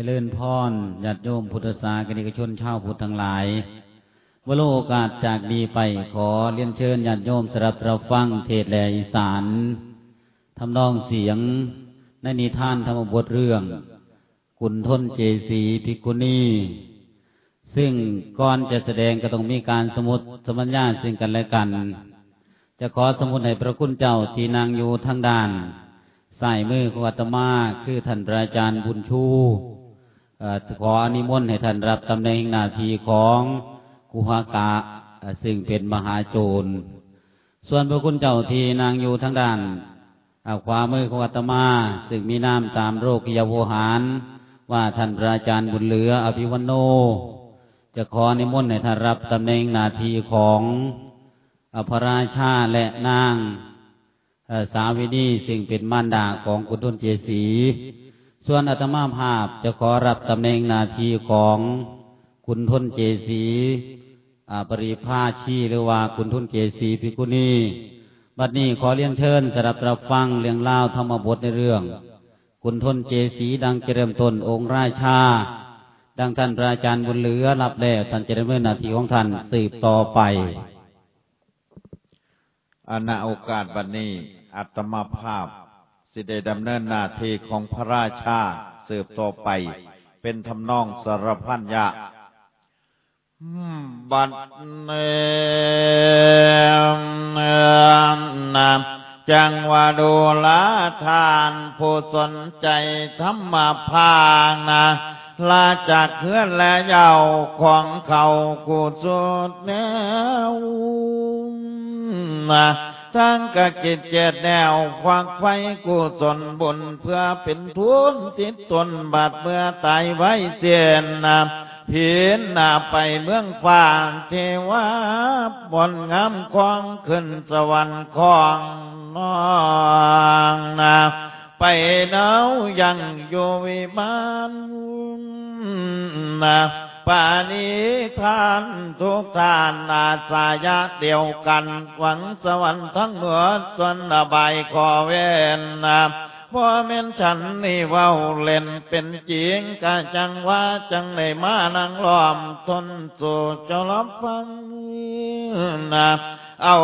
จริญพรญาติโยมพุทธศาสนิกชนชาวพุทธทั้งหลายวโลโอกาสจากดีไปขอเรียนเชิญญาติโยมสรับรับฟังเทศแลอีสานทำนองเสียงในนิทานธรรมบทเรื่อง กุณทนเจสีภิกุณีซึ่งก่อนจะแสดงก็ต้องมีการสมุดสมัญญาซึ่งกันและกัน จะขอสมุดให้พระคุณเจ้าที่นางอยู่ทางด้านสายมือของอาตมาคือท่านพระอาจารย์บุญชู ขออนิมนต์ให้ท่านรับตำแหน่งหน้าที่ของกุหากะ ซึ่งเป็นมหาโจร ส่วนพระคุณเจ้าที่นางอยู่ทางด้านขวามือของอาตมา ซึ่งมีนามตามโรคยาโวหาร ว่าท่านพระอาจารย์บุญเหลือ อภิวันโน จะขออนิมนต์ให้ท่านรับตำแหน่งหน้าที่ของพระราชาและนางสาวินีซึ่งเป็นมารดาของกุตุนเจสี ส่วนอาตมาภาพจะขอรับตำแหน่งนาทีของคุณทุนเจสีปริภาชีหรือว่าคุณทุนเจสีพิกุณีบัดนี้ขอเลี้ยงเชิญสำหรับรับฟังเรื่องเล่าธรรมบทในเรื่อง คุณทุนเจสีดังเจริญตนองค์ราชา ดังท่านพระอาจารย์บุญเหลือรับแล้วท่านเจะดำเนินนาทีของท่านสืบต่อไปอนาโอกาสบัดนนี้อัตมาภาพ สิได้ดำเนินหน้าที่ของพระราชาสืบต่อไป เป็นทำนองสารพันยะบัดเนนามจังวาดูลาทานผู้สนใจธรรมพางนะลาจากเพื่อนและเยาของเขากูสุดแนวนะ ทั้งกะกิจเจดแนวควักไฟกุศลบุญเพื่อเป็นทุนติดตนบาดเมื่อตายไว้เสียนนาพีนนาไปเมืองฟ้าเทวาบนงามคลองขึ้นสวรรค์คลองนองนาไปเนายังอยู่วิมานนา ปานิทานทุกทานอาสายะเดียวกันหวังสวรรค์ทั้งเหนือจนอบายขอเวนนะพ่อเม่นฉันนี่ว่าเล่นเป็นจริงกะจังว่าจังในมานังล้อมทนสู่เจ้าลับฟังนะ เอา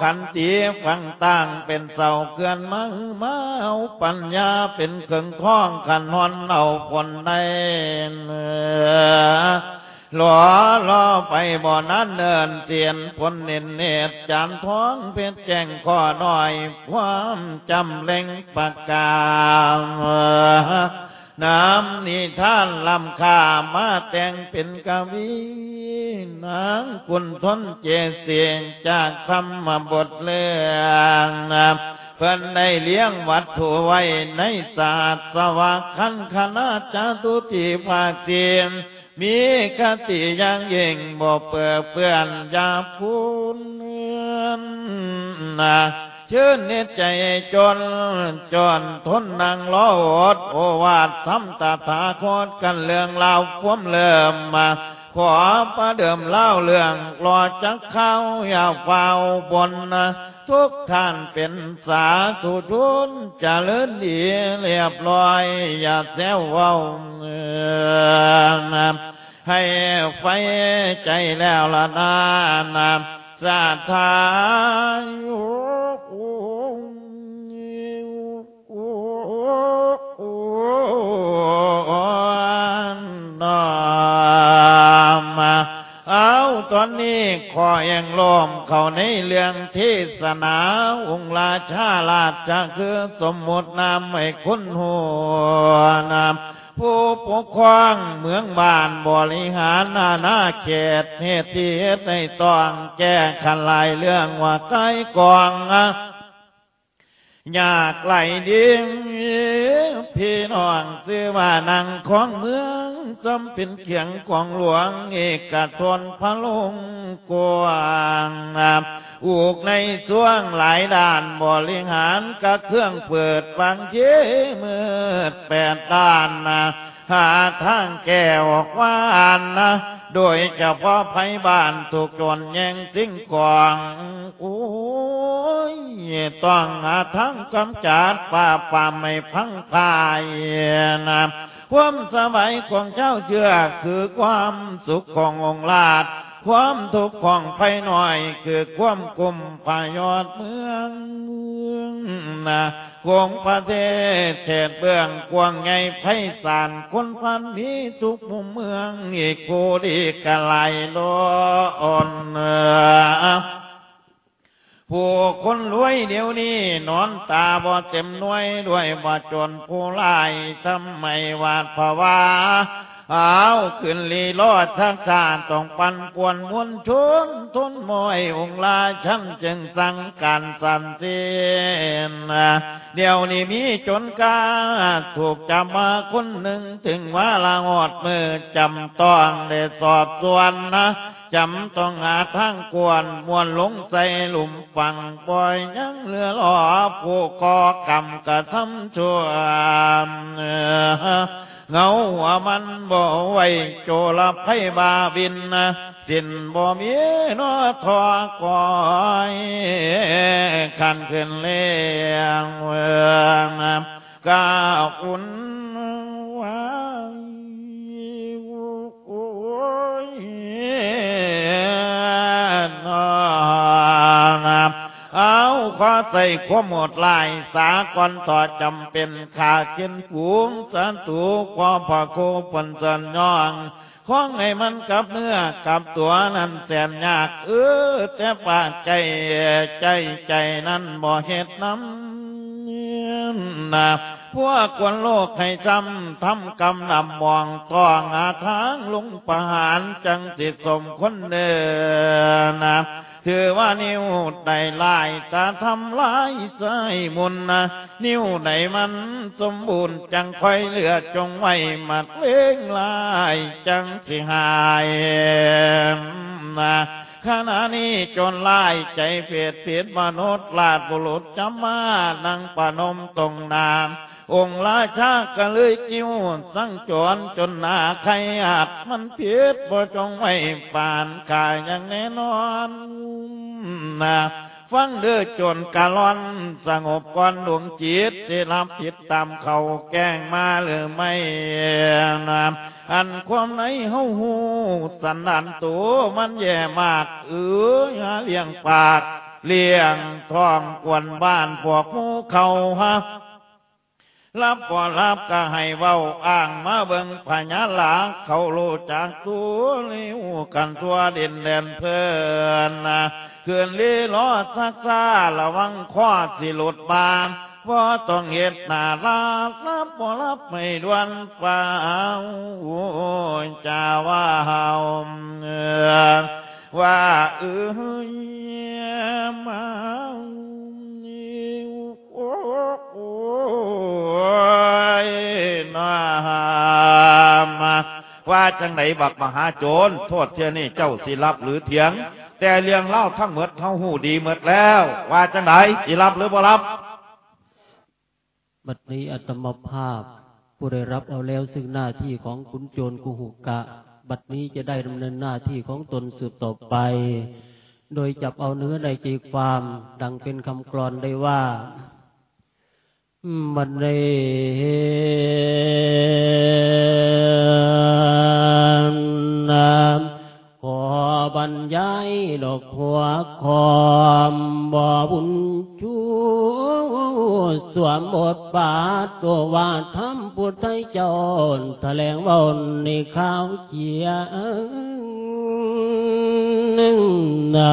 ขันตีฟังตั้งเป็นเสาเกือนมามาเอาปัญญาเป็นเครื่องท้องขันหอนเอาคนได้เนื้อหล่อล่อไปบ่อนั้นเนินเสียนพนเนเนตจานท้องเป็นแจ้งข้อหน่อย ความจำเล็งปากกา น้ำนิทานลำคามาแต่งเป็นกวีนางกุนทนเจเสียงจากธรรมบทเรื่องเพื่อนได้เลี้ยงวัตถุไว้ในศาสตร์สวาคันคณะจตุติภาคเสียงมีคติยังยิ่งบ่เปื่อเปื่อนยาพูนนะ ชื่นนิจใจจน จนทนนางล้ออดโอวาททำตาถาโคตกันเรื่องเล่าพวมเลื่อมมา ขอประเดิมเล่าเรื่องรอจักเข้าอย่าเฝ้าบนนะทุกท่านเป็นสาธุทุนจะเลื่อนดีเรียบร้อย อย่าแซวเว้าให้ไฟใจแล้วละนานสาสา ธาเอาตอนนี้ขอยังล้อมเขาในเรื่องเทศนาองค์ราชาลาจะคือสมมตินามไม่คุ้นหัวนามผู้ปกครองเมืองบ้านบริหารนานาเขตเหตุที่ในต้องแก้ขันลายเรื่องว่าใกล้กองอยากไหลดิ้งพี่น้องซื้อว่านังของเมือง จำเป็นเขียงกองหลวงเอกทนพระลงกวางอุกในช่วงหลายด่านบริหารกับเครื่องเปิดฟังเย้มืดแปดด้านนะหาทางแก้ออกว่านนะ โดยเฉพาะไพบ้านถูกโจรแย่งสิ่งกองโอ้ยต้องหาทั้งกำจัดป่าป่าไม่พังพายนะ ความสบายของเจ้าเชื่อคือความสุขขององค์ราชความทุกข์ของไฟหน่อย คือความกุมพยอดเมืองเมืองนะกวงประเทศเขตเบื้องกวางไงไพศาลคนพันมีทุกมุมเมืองอีกกูดีกะไลโลอนเออ ผู้คนรวยเดี๋ยวนี้นอนตาบ่เต็มหน่วยด้วยบ่จนผู้ลายทำไมวาดภาวาเอาขึ้นลีลอดทักษาต้องปันป่วนมวลชนทนมอยองลาฉันจึงสั่งการสันเสียนเดี๋ยวนี้มีจนกาถูกจับมาคนหนึ่งถึงว่าลางอดมือจำต้องได้สอบส่วนนะ จำต้องหาทางกวนมวนลงใส่หลุมฝังปล่อยยังเรือหล่อผู้ก่อกรรมกระทำชั่วเงาหัวมันบ่ไว้โจรไพบาบินสิ้นบ่มีนอทอกอยขันขึ้นเลี้ยงเวนะก้าอุ่น ขอใส่ความหมดลายสากรต่อจำเป็นขาขึ้นผูงสันตูความพอโคปันสันยองข้องให้มันกับเนื้อกับตัวนั้นแสนยาก เออแต่ปากใจใจใจนั้นบ่เหตุน้ำนะพวกคนโลกให้จำทำกรรมนำมองต้องหาทางลงประหารจังสิสมคนเดินนะ ถือว่านิ้วใดลายตาทำลายใส่มุนนะนิ้วไหนมันสมบูรณ์จังค่อยเหลือจงไว้มัดเลี้ยงลายจังสิหายนะขณะนี้จนลายใจเพียดเพียดมนุษย์ลาดบุรุษจำมานั่งปนมตรงนาม องค์ราชาก็เลยกิ้วสั่งจวนจนหนาใครอาจมันเพียดบ่จงไว้ปานกายอย่างแน่นอนนะฟังเด้อจนกาลอน สงบก่อนดวงจิตสิรับผิดตามเขาแกล้งมาหรือไม่นะอันความไหนเฮาหูสันดานตัวมันแย่มาก เออหาเลี้ยงปาก เลี้ยงท้องกวนบ้านพวกมูเขาฮะ รับก็รับก็ให้เว้าอ้างมาเบิ่งพญาหลางเขาโลจากตัวลิวกันทั่วดินแดนเพื่อนนะเขื่อนลีล้อซักซาระวังข้อสิหลุดบานว่าต้องเหตุนาลาบรับบ่รับไม่ดวนฟ้าจะว่าเฮาว่าเอ้ยมา ว่าจังไหนบักมหาโจรโทษเทียนี่เจ้าสิรับหรือเถียง แต่เรื่องเล่าทั้งหมดเท่าหูดีหมดแล้ว ว่าจังไหนสิรับหรือบ่รับบัดนี้อัตมภาพ ผู้ได้รับเอาแล้วซึ่งหน้าที่ของขุนโจรกุหุกะ บัดนี้จะได้ดำเนินหน้าที่ของตนสืบต่อไป โดยจับเอาเนื้อในใจความ ดังเป็นคำกรอนได้ว่า มันเรนามขอบรรยายดอกหัวคอมบ่บุญชูสวมบทบาทตัววาทำพุทธเจ้าแถลงว่าในข้าวเขียนนะ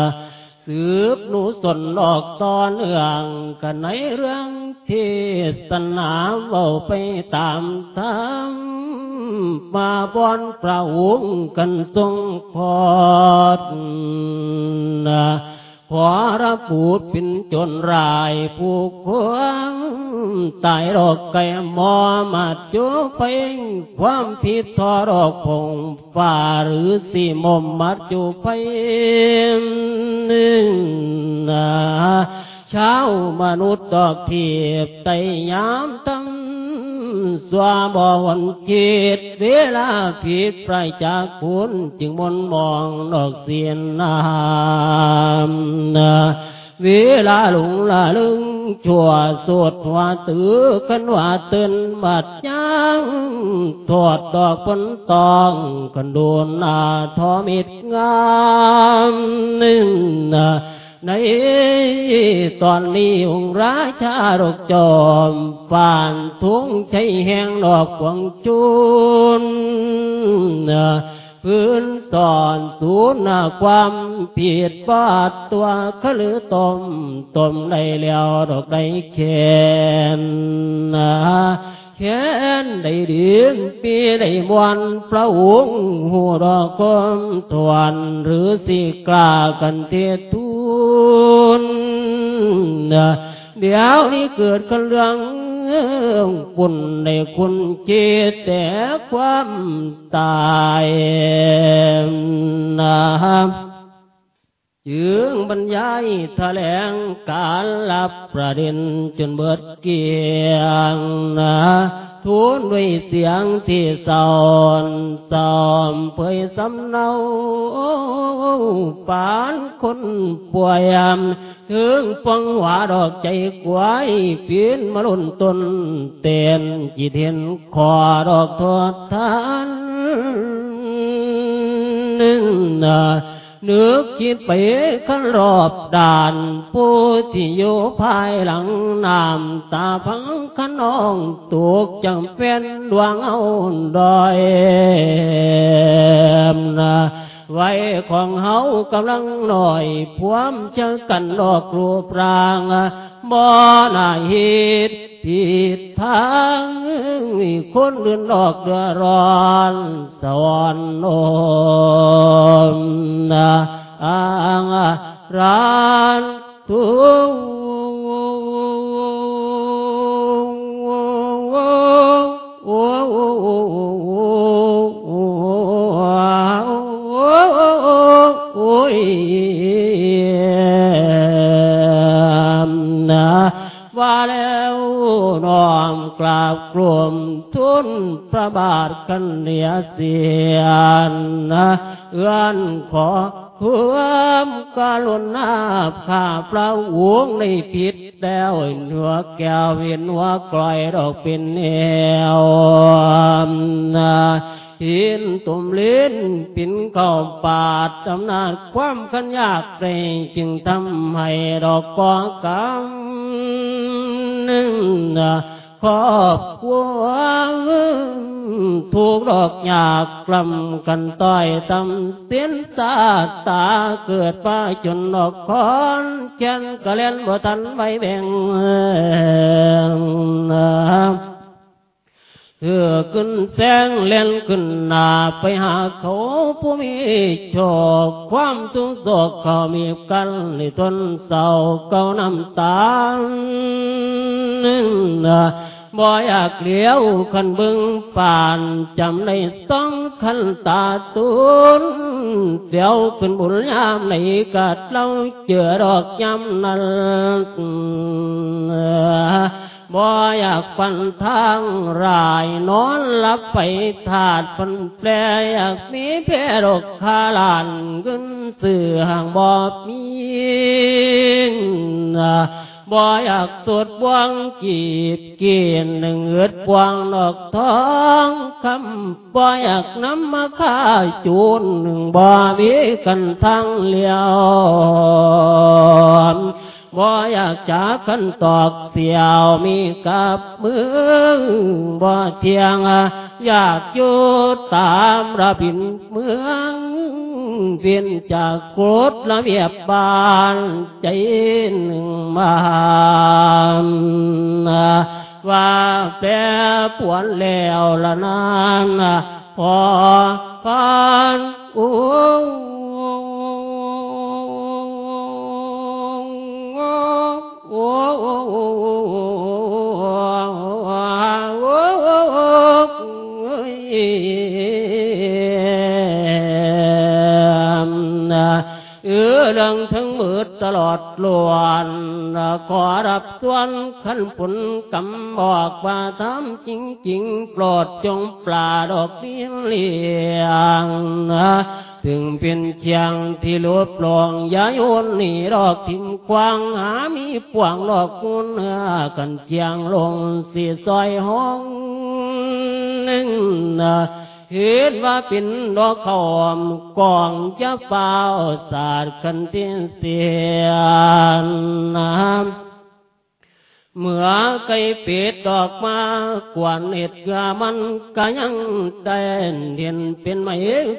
สืบหนูสนหลอกตอนเอื่องกันในเรื่องที่สนามเบาไปตามทางมมาบอนประวงกันทรงพอดนะ ขอรับปูดเป็นจนรายผู้ควงตายรอกไก่มอมาจูไปความผิดทอรอกพงฝ่าหรือสีมมมัดจูไปนะเช้ามนุษย์ดอกเทียบไตยามตั้ง สวาบวันจิตเวลาผิดไปจากคุณจึงมนมองดอกเสียนนามเวลาหลงละลึงชั่วสวดว่าตือกันว่าตื่นบัดยังทอดดอกผลตองกันโดนนาทอมิดงามนึ่ง ในตอนนี้องค์ราชารกจอมฝ่านทุงใช้แห้งดอกหวงจุนพื้นสอนสูนความผิดบาดตัวขลือตมตมในเลี้ยวดอกได้เขนแค้นได้ดินปีได้มวนพระองค์หัวดอกคมทวนหรือสิกลากันเททุ เดี๋ยวนี้เกิดกันเรื่องปุ่นในคุณเจตแต่ความตายนะจึงบรรยายแถลงการรับประเด็นจนเบิดเกียงนะ ทูลด้วยเสียงที่สอนสอมเผยสำเนาปานคนป่วยถึงฟังหวาดอกใจกวายเพียนมาลุ่นตนเตียนจีเทียนขอดอกทอดทานนึ่งนะ นึกคิดไปขันรอบด่าน ผู้ที่อยู่ภายหลังนามตาพังขนองตุกจังเป็นดวงเอาดอยนะไว้ของเฮากำลังหน่อยพวมเจอกันดอกรูปรางบ่นาหิด ผิดทางคนเดือนดอกเดือร้อนสวรรค์โนนะอางรานทุ ว่าแล้วน้อมกราบกลุ่มทุนพระบาทกันเนียเสียนนะเอื้อนขอความกรุณาข้าพระวงในผิดแล้วหัวแก้วเวียนหัวกลอยดอกเป็นแนวนะ หินตุ่มลิ้นปินเข้าปาดตำนาจความขันยากเรงจึงทำให้ดอกกอกำนึ่งครอบครัวถูกดอกหยากกลำกันต้อยตำเสียนตาตาเกิดป้าจนดอกคอนแค้นกระเล่นบ่ทันใบแบ่ง เธอขึ้นแสงเล่นขึ้นหนาไปหาเขาผู้มีโชคความทุกข์โศกเขามีกันในทนเศร้าเก้าน้ำตาบ่อยากเลี้ยวขันบึงป่านจำในต้องขันตาตุนเดี๋ยวขึ้นบุญยามในกัดเราเจอดอกยำนั้น บ่อยากฟันทางรายนอนหลับไปถาดฟันแปรอยากมีเพรกคาลานขึ้นสื่อห่างบ่มีบ่อยากสวดบวงกีดเกีนหนึ่งเอืดบวงดอกทองคำบ่อยากน้ำมาข้าจูนหนึ่งบ่มีกันทั้งเลี้ยว บ่อยากจากขันตอกเสียวมีกับมือบ่เที่ยงอยากอยู่ตามระบินเมืองเวียนจากกรดระเบียบบานใจหนึ่งมาว่าแปรปวนแล้วละนานพอฟันอู้ โอ้เออเรื่องทั้งมืดตลอดลวนขอรับส่วนขันผลกำบอกว่าทำจริงจริงโปรดจงปลาดอกเลี้ยงเลี้ยง ถึงเป็นเชียงที่ลบลองย่าโยนนีดอกทิมควางหามีปวงหลอกกุนเอกันเชียงลงสีซอยห้องหนึ่งเห็นว่าเป็นดอกขอมกองจะเฝ้าสาดกันเตียนเสียน้ำ เมื่อไก่เป็ดดอกมากวนเห็ดกามันกะยังเต้นเดียนเป็นไม้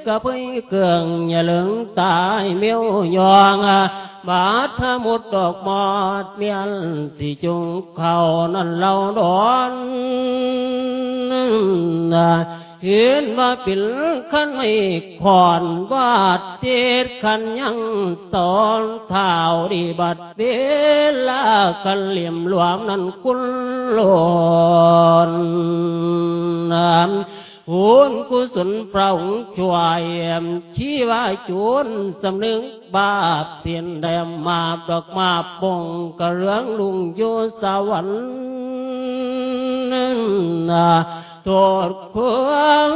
กะเพื่อเกืองอย่าเหลืองตายเมียวยองบาดทหมดดอกมอดเมียนสิจุงเขานั่นเราดอน เห็นว่าเป็นขันไม่ขอนบาดเจ็ดขันยังสอนเท้าดีบัดเวลากันเหลี่ยมหลวมนั้นคุณหลอนน้ำหุนกุศลเปล่าช่วยชี้ว่าจุนสำนึกบาปเสียนแดมมาดอกมาปงกระเรื่องลุงโยสวรรค์ นะโทษควง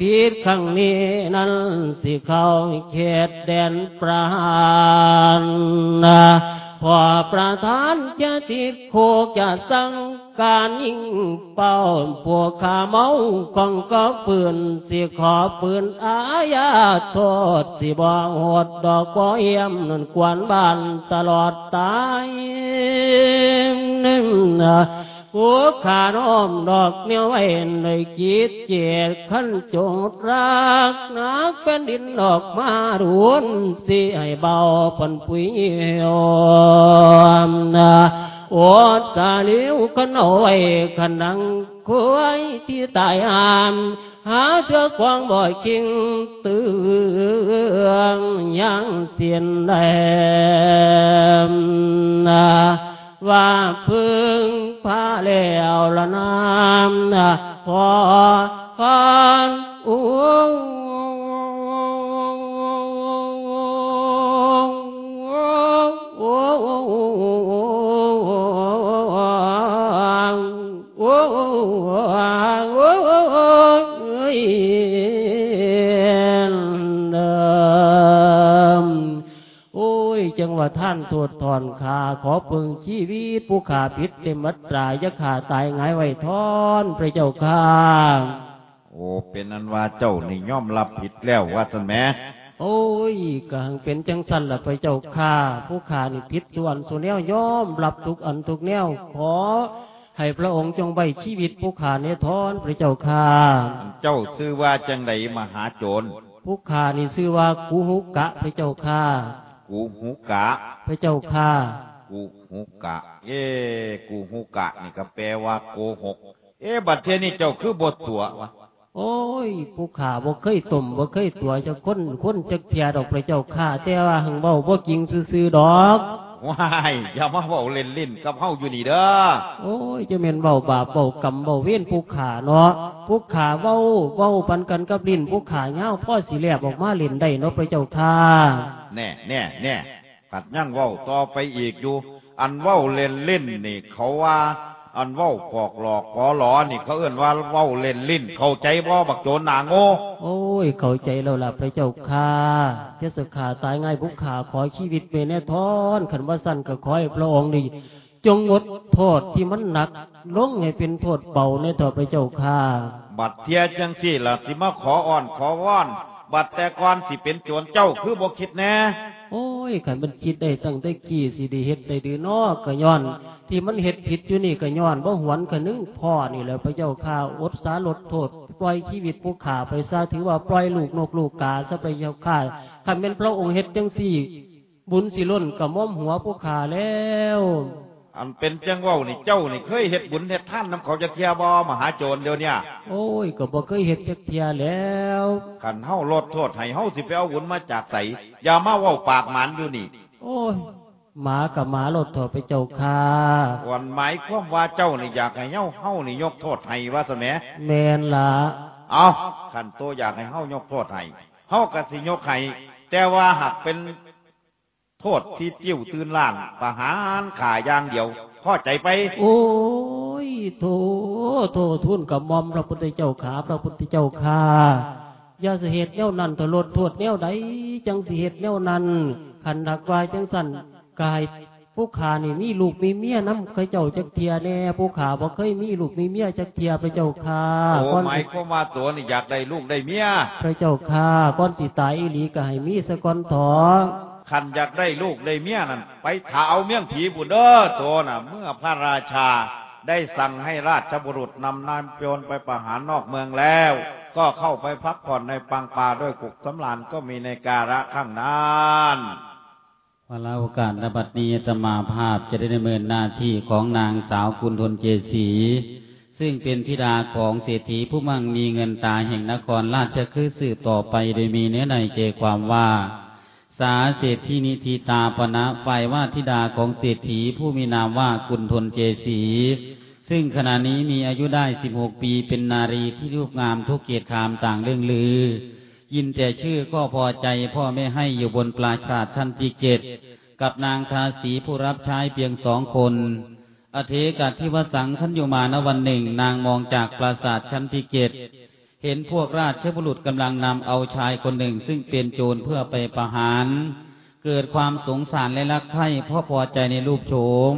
ผิดครั้งนี้นั้นสิเข้าเขตแดนประหารนะพอประธานจะติดโคจะสั่งการยิงเป้าพวกขาเมากองก็ปืนสิขอปืนอาญาโทษสิบ่โหดดอกบ่เยี่ยมนนกวนบ้านตลอดตายนึ่ง นะหัวขาน้อมดอกเนียวไว้ในจิตเจตขั้นจงรักนักเป็นดินดอกมารุนสิให้เบาปนปุยโยมนะโอดสาลิวขนเอาไว้ขนังควยที่ตายอามหาเธอควางบ่อยคิงตืองยังเสียนแดมนะ ว่าพึ่งพระแล้วละนามพอพานอุ้งาท่านโทษถอนขาขอเพึงชีวิตผู้ขาผิดเต็มมัตรายะขาตายหงายไว้ทอนพระเจ้าข้าโอ้เป็นอันว่าเจ้านี่ย่อมรับผิดแล้วว่าสันแหม่โอ้ยกังเป็นจังสันละพระเจ้าข้าผู้ขานี่ผิดส่วนส่วนแนวยอมรับทุกอันทุกแนวขอให้พระองค์จงไว้ชีวิตผู้ขาเนี่ยทอนพระเจ้าข้าอันเจ้าซื้อว่าจังไดมหาโจรผู้ขานี่ชื่อว่ากูหุกะพระเจ้าข้า กูหูกะ พระเจ้าข้ากูหูกะ เอ้กูหูกะนี่ก็แปลว่าโกหก เอ้บัดเทยนี่เจ้าคือบทตัววะโอ้ยผู้ขาบ่เคยต้มบ่เคยตัวเจะคนคนจักเทียดอกพระเจ้าข้าแต่ว่าหังเว้าบ่จริงซื่อๆดอก ว้ายอย่ามาเว้าเล่นลิ้นกับเฮาอยู่นี่เด้อโอ้ยจะเม่นเว้าบาปเว้ากรรมเว้าเวรผู้ขาเนาะผู้ขาเว้าเว้าปันกันกับลิ้นผู้ขาเหย้าพ่อสิแลบออกมาเล่นได้เนาะพระเจ้าข้าแน่แน่แน่กัดยั่งเว้าต่อไปอีกอยู่ อันเว้าเล่นลิ้นนี่เขาว่า อันเว้าปอกหลอกขอหลอนี่เขาเอื้นว่าเว้าเล่นลิ้น เข้าใจบ่บักโจรหนาโง่โอ้ย เข้าใจแล้วล่ะพระเจ้าข้าเทศขาตายง่ายผู้ขาขอชีวิตเป็นแน่ทอนขันว่าสั้นก็ขอให้พระองค์นี่จงงดโทษที่มันหนัก ลงให้เป็นโทษเบาในต่อพระเจ้าข้าบัดเทียจังสี่ล่ะสิมาขออ่อนขอว่อน บัดแต่ก่อนสิเป็นโจรเจ้าคือบ่คิดแน่ โอ้ยขันมันคิดได้ตั้งแต่กี่สีดีเฮ็ดได้ดื้อนอก็ย้อน ที่มันเฮ็ดผิดอยู่นี่กระย้อนบ่หวนคะนึงพ่อนี่แหละพระเจ้าข้าอดสาลดโทษ ปล่อยชีวิตผู้ขาไปซาถือว่าปล่อยลูกนกลูกกาซะไปเจ้าข้าขันเป็นพระองค์เฮ็ดจังสี่ บุญสิล้นกับม่อมหัวผู้ขาแล้ว อันเป็นจังเว้านี่เจ้านี่เคยเฮ็ดบุญเฮ็ดท่านนำเขาจะเทียบ่มหาโจรเดี๋ยวเนี้โอ้ยก็บ่เคยเฮ็ดจักเทียแล้วขันเฮาลดโทษให้เฮาสิไปเอาบุญมาจากไสอย่ามาเว้าปากหมานอยู่นี่ โอ้ยหมากับหมาลดโทษไปเจ้าข้าวันหมายความว่าเจ้านี่อยากให้เฮาเฮานี่ยกโทษให้ว่าซะแหมแมนละเอาขันโตอยากให้เฮายกโทษให้เฮาก็สิยกให้แต่ว่าหากเป็น โทษที่จิ้วตื่นล้านประหารขาอย่างเดียวพอใจไป โอ้ยโถโถทุนกับมอมพระพุทธเจ้าขาพระพุทธเจ้าข้าอย่าสิเหตุแนวนั้นตลดโทษแนวใดจังสิเหตุแนวนั้นขันดักวายจังสั่นกายผู้ขานี่มีลูกมีเมียน้ำเคยเจ้าจักเทียแน่ผู้ขาบ่เคยมีลูกมีเมียจักเทียพระเจ้าค่ะโอ้ก่อนหมายความว่าตัวนี่อยากได้ลูกได้เมียพระเจ้าค่ะก่อนสิตายอีหลีก็ให้มีสะก่อนถอ ขันอยากได้ลูกได้เมียนั่นไปถาเอาเมี่ยงผีบุเด้อตัวน่ะ เมื่อพระราชาได้สั่งให้ราชบุรุษนำนายโจรไปประหารนอกเมืองแล้ว ก็เข้าไปพักผ่อนในปังป่าด้วยกุกสำรานก็มีในการะข้างนั้นวลาโอกาสนบัดนี้ตมาภาพจะได้ดำเนินหน้าที่ของนางสาวกุลทนเจสี ซึ่งเป็นธิดาของเศรษฐีผู้มั่งมีเงินตาแห่งนครราชคือสืบต่อไปโดยมีเนื้อในใจความว่า สาเศรษฐีนิธิตาปณะฝ่ายว่าธิดาของเศรษฐีผู้มีนามว่ากุลทนเจสี ซึ่งขณะนี้มีอายุได้สิบหกปีเป็นนารีที่รูปงามทุกเกียรติคามต่างเรื่องลือ ยินแต่ชื่อก็พอใจพ่อไม่ให้อยู่บนปราชาติชั้นที่เจ็ดกับนางทาสีผู้รับใช้เพียงสองคน อเทกัดที่วสังขันอยู่มานวันหนึ่ง นางมองจากปราสาทชั้นที่เจ็ด เห็นพวกราชบุรุษกำลังนำเอาชายคนหนึ่ง ซึ่งเป็นโจรเพื่อไปประหาร เกิดความสงสารและรักใคร่เพราะพอใจในรูปโฉม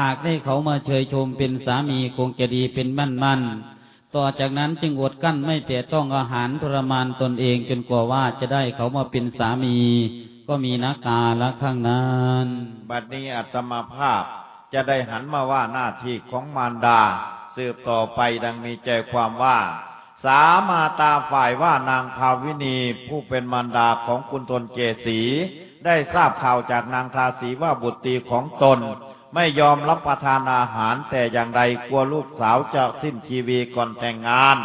หากได้เขามาเชยชมเป็นสามีคงจะดีเป็นมั่นมั่นต่อจากนั้นจึงอดกั้นไม่แต่ต้องอาหารทรมานตนเองจนกว่าว่าจะได้เขามาเป็นสามี ก็มีนักกาละข้างนั้นบัดนี้อัตมาภาพจะได้หันมาว่าหน้าที่ของมารดา สืบต่อไปดังมีใจความว่า สามาตาฝ่ายว่านางภาวินีผู้เป็นมารดาของคุณตนเจสีได้ทราบข่าวจากนางทาสีว่าบุตรีของตน ไม่ยอมรับประทานอาหารแต่อย่างใดกลัวลูกสาวจะสิ้นชีวีก่อนแต่งงาน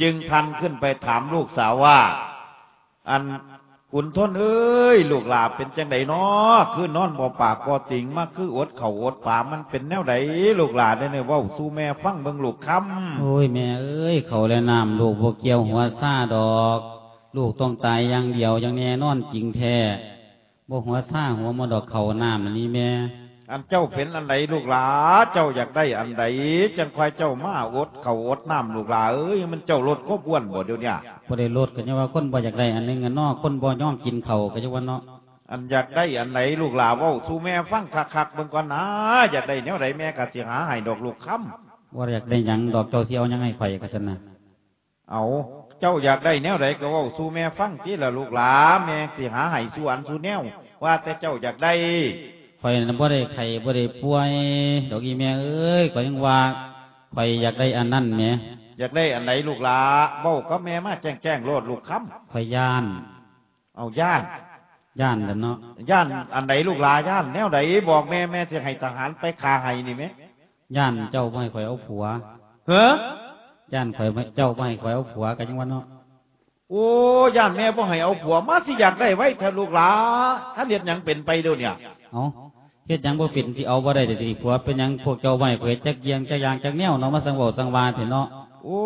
จึงพันขึ้นไปถามลูกสาวว่า อัน ขุนทนเอ้ยลูกหลาเป็นจังไดนาะคือนอนบ่ปากบ่ติงมากคืออดเข่าวอดปากมันเป็นแนวใดลูกหลาได้เนี่ยว่าสู้แม่ฟังเบิ่งลูกคำโอ้ยแม่เอ้ยเขาและน้ำลูกบวเกี่ยวหัวซาดอก ลูกต้องตายอย่างเดียวอย่างแน่นอนจริงแท้บ่หัวซาหัวมาดอกเขาน้ำนี่แม่ อันเจ้าเป็นอันใดลูกหลา เจ้าอยากได้อันใดจังควายเจ้ามาอดเข่าวอดน้ำลูกหลาเอ้ยมันเจ้าลดครบอ้วนบ่เดี๋ยวเนี้บ่ได้ลดก็จะว่าคนบ่อยากได้อันหนึงอันนอกคนบ่ยอมกินเขาก็จะว่าเนาะอันอยากได้อันไหนลูกหลาเว้าสู่แม่ฟังคักๆเบิ่งก่อนนะอยากได้แนวใดแม่ก็สิหาให้ดอกลูกคำว่าอยากได้หยังดอกเจ้าสิเอาหยังให้ข่อยก็ซั่นน่ะเอาเจ้าอยากได้แนวใดก็เว้าสู่แม่ฟังที่ละลูกหลาแม่สิหาให้สู่อันสู่แนวว่าแต่เจ้าอยากได้ ข่อยนั้นบ่ได้ไข้บ่ได้ป่วย ดอกอีแม่เอ้ยก็ยังว่าข่อยอยากได้อันนั้นแหมอยากได้อันไหนลูกหลาเว้ากับแม่มาแจ้งแจ้งๆโลดลูกคข่อยย่านำเอาย่าน ย่านกันเนาะย่านอันไหนลูกหลาย่าน แนวใดบอกแม่แม่จะให้ทหารไปคาให้นี่ไหมย่านเจ้าบ่ให้ข่อยเอาผัวเฮ้อย่านข่อยบ่เจ้าบ่ให้ข่อยเอาผัวก็ยังว่าเนาะโอ้ย่านแม่บ่ให้เอาผัวมาสิอยากได้ไว้เถอะลูกหลาถ้าเรียนหยังเป็นไปเดี๋ยวเนี่ยเอา เฮ็ดหยังบ่เป็นสิเอาบ่ได้เดี๋ยวนี้ผัวเป็นหยังพวกเจ้าบ่ให้ข่อยจักเยียงจักอย่างจักแนวเนาะมาสังเว้าสังวาเถอะเนาะโอ้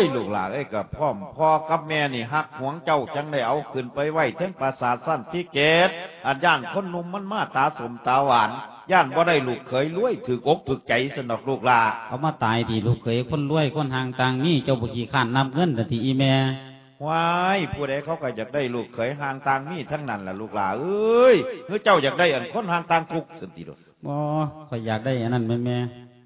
ย ลูกหลานเอ้ยกับพ่อมพ่อกับแม่นี่ฮักหวงเจ้าจังได้เอาขึ้นไปไว้เทั้งปราสาทสั้นที่เกตอันย่านคนหนุ่มมันมาตาสมตาหวานย่านบ่ได้ลูกเคยรวยถือกอกถือใจสนอกลูกหลาเอามาตายทีลูกเขยคนรวยคนห่างต่างนี่เจ้าบ่ขี้ข้านนับเงินแต่ทีอีแม่ ว้ายผู้ใดเขาก็อยากได้ลูกเคยห่างต่างมีทั้งนั้นล่ะลูกหลาเอ้ยเฮ้ยเจ้าอยากได้อันคนห่างต่างทุกข์สันติโดดบ่ข่อยอยากได้อันนั้นแม่แม่